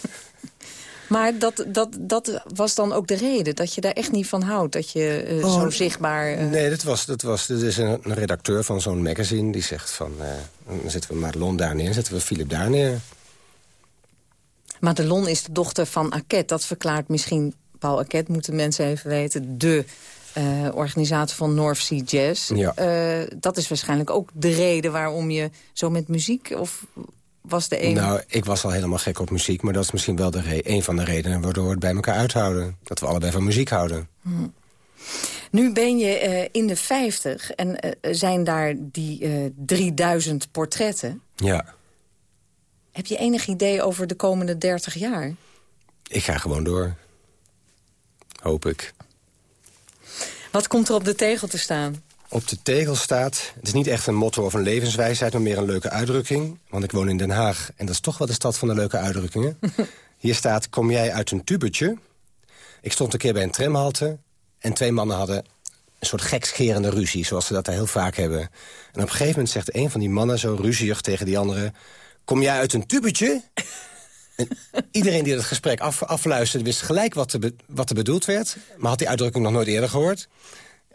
Maar dat, dat, dat was dan ook de reden, dat je daar echt niet van houdt. Dat je eh, Oh, zo zichtbaar... eh, Nee, dat was, dat was dit is een, een redacteur van zo'n magazine... die zegt van, eh, dan zetten we Madelon daar neer, zetten we Philip daar neer. Madelon is de dochter van Arquette. Dat verklaart misschien, Paul Arquette moeten mensen even weten... de eh, organisator van North Sea Jazz. Ja. Dat is waarschijnlijk ook de reden waarom je zo met muziek... of was de. Nou, ik was al helemaal gek op muziek... maar dat is misschien wel de een van de redenen waardoor we het bij elkaar uithouden. Dat we allebei van muziek houden. Hm. Nu ben je eh, in de 50 en eh, zijn daar die eh 3000 portretten. Ja, Heb je enig idee over de komende 30 jaar? ik ga gewoon door. Hoop ik. Wat komt er op de tegel te staan? Op de tegel staat... Het is niet echt een motto of een levenswijsheid, maar meer een leuke uitdrukking. Want ik woon in Den Haag en dat is toch wel de stad van de leuke uitdrukkingen. Hier staat, kom jij uit een tubetje? Ik stond een keer bij een tramhalte en twee mannen hadden een soort gekscherende ruzie, zoals ze dat daar heel vaak hebben. En op een gegeven moment zegt een van die mannen zo ruziig tegen die andere... Kom jij uit een tubetje? En iedereen die dat gesprek af, afluisterde wist gelijk wat er, wat er bedoeld werd... maar had die uitdrukking nog nooit eerder gehoord.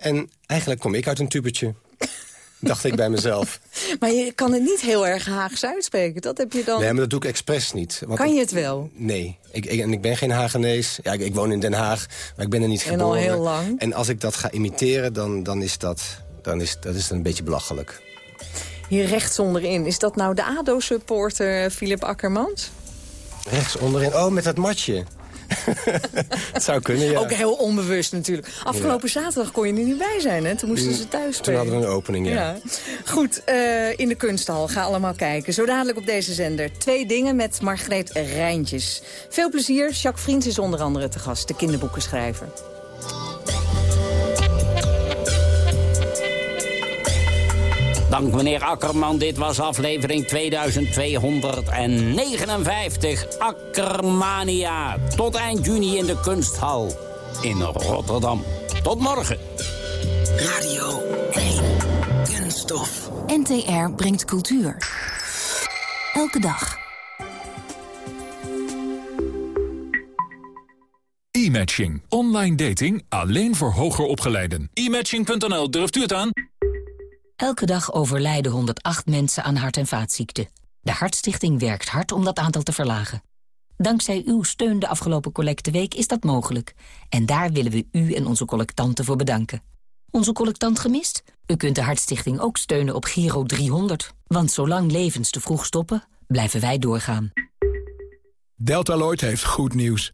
En eigenlijk kom ik uit een tubetje, dacht ik bij mezelf. Maar je kan het niet heel erg Haags uitspreken. Dat heb je dan... Nee, maar dat doe ik expres niet. Want Kan je het wel? Nee, ik, ik, en ik ben geen Hagenees. Ja, ik, ik woon in Den Haag, maar ik ben er niet En al geboren. heel lang? En als ik dat ga imiteren, dan, dan is dat, dan is, dat is een beetje belachelijk. Hier rechts onderin. Is dat nou de ADO-supporter Philip Akkermans? Rechts onderin, oh, met dat matje. Het zou kunnen, ja. Ook heel onbewust natuurlijk. Afgelopen zaterdag kon je er niet bij zijn, hè? Toen moesten ze thuis Toen spelen. hadden we een opening, ja. Goed, eh, in de kunsthal. Ga allemaal kijken. Zo dadelijk op deze zender. Twee dingen met Margreet Rijntjes. Veel plezier. Jacques Vriends is onder andere te gast, de kinderboekenschrijver. Dank meneer Akkerman, dit was aflevering 2259. Akkermania. Tot eind juni in de Kunsthal in Rotterdam. Tot morgen. Radio 1. Kunststof. NTR brengt cultuur. Elke dag. E-matching. Online dating alleen voor hoger opgeleiden. E-matching.nl, durft u het aan? Elke dag overlijden 108 mensen aan hart- en vaatziekten. De Hartstichting werkt hard om dat aantal te verlagen. Dankzij uw steun de afgelopen collecteweek is dat mogelijk. En daar willen we u en onze collectanten voor bedanken. Onze collectant gemist? U kunt de Hartstichting ook steunen op Giro 300. Want zolang levens te vroeg stoppen, blijven wij doorgaan. Deltaloid heeft goed nieuws.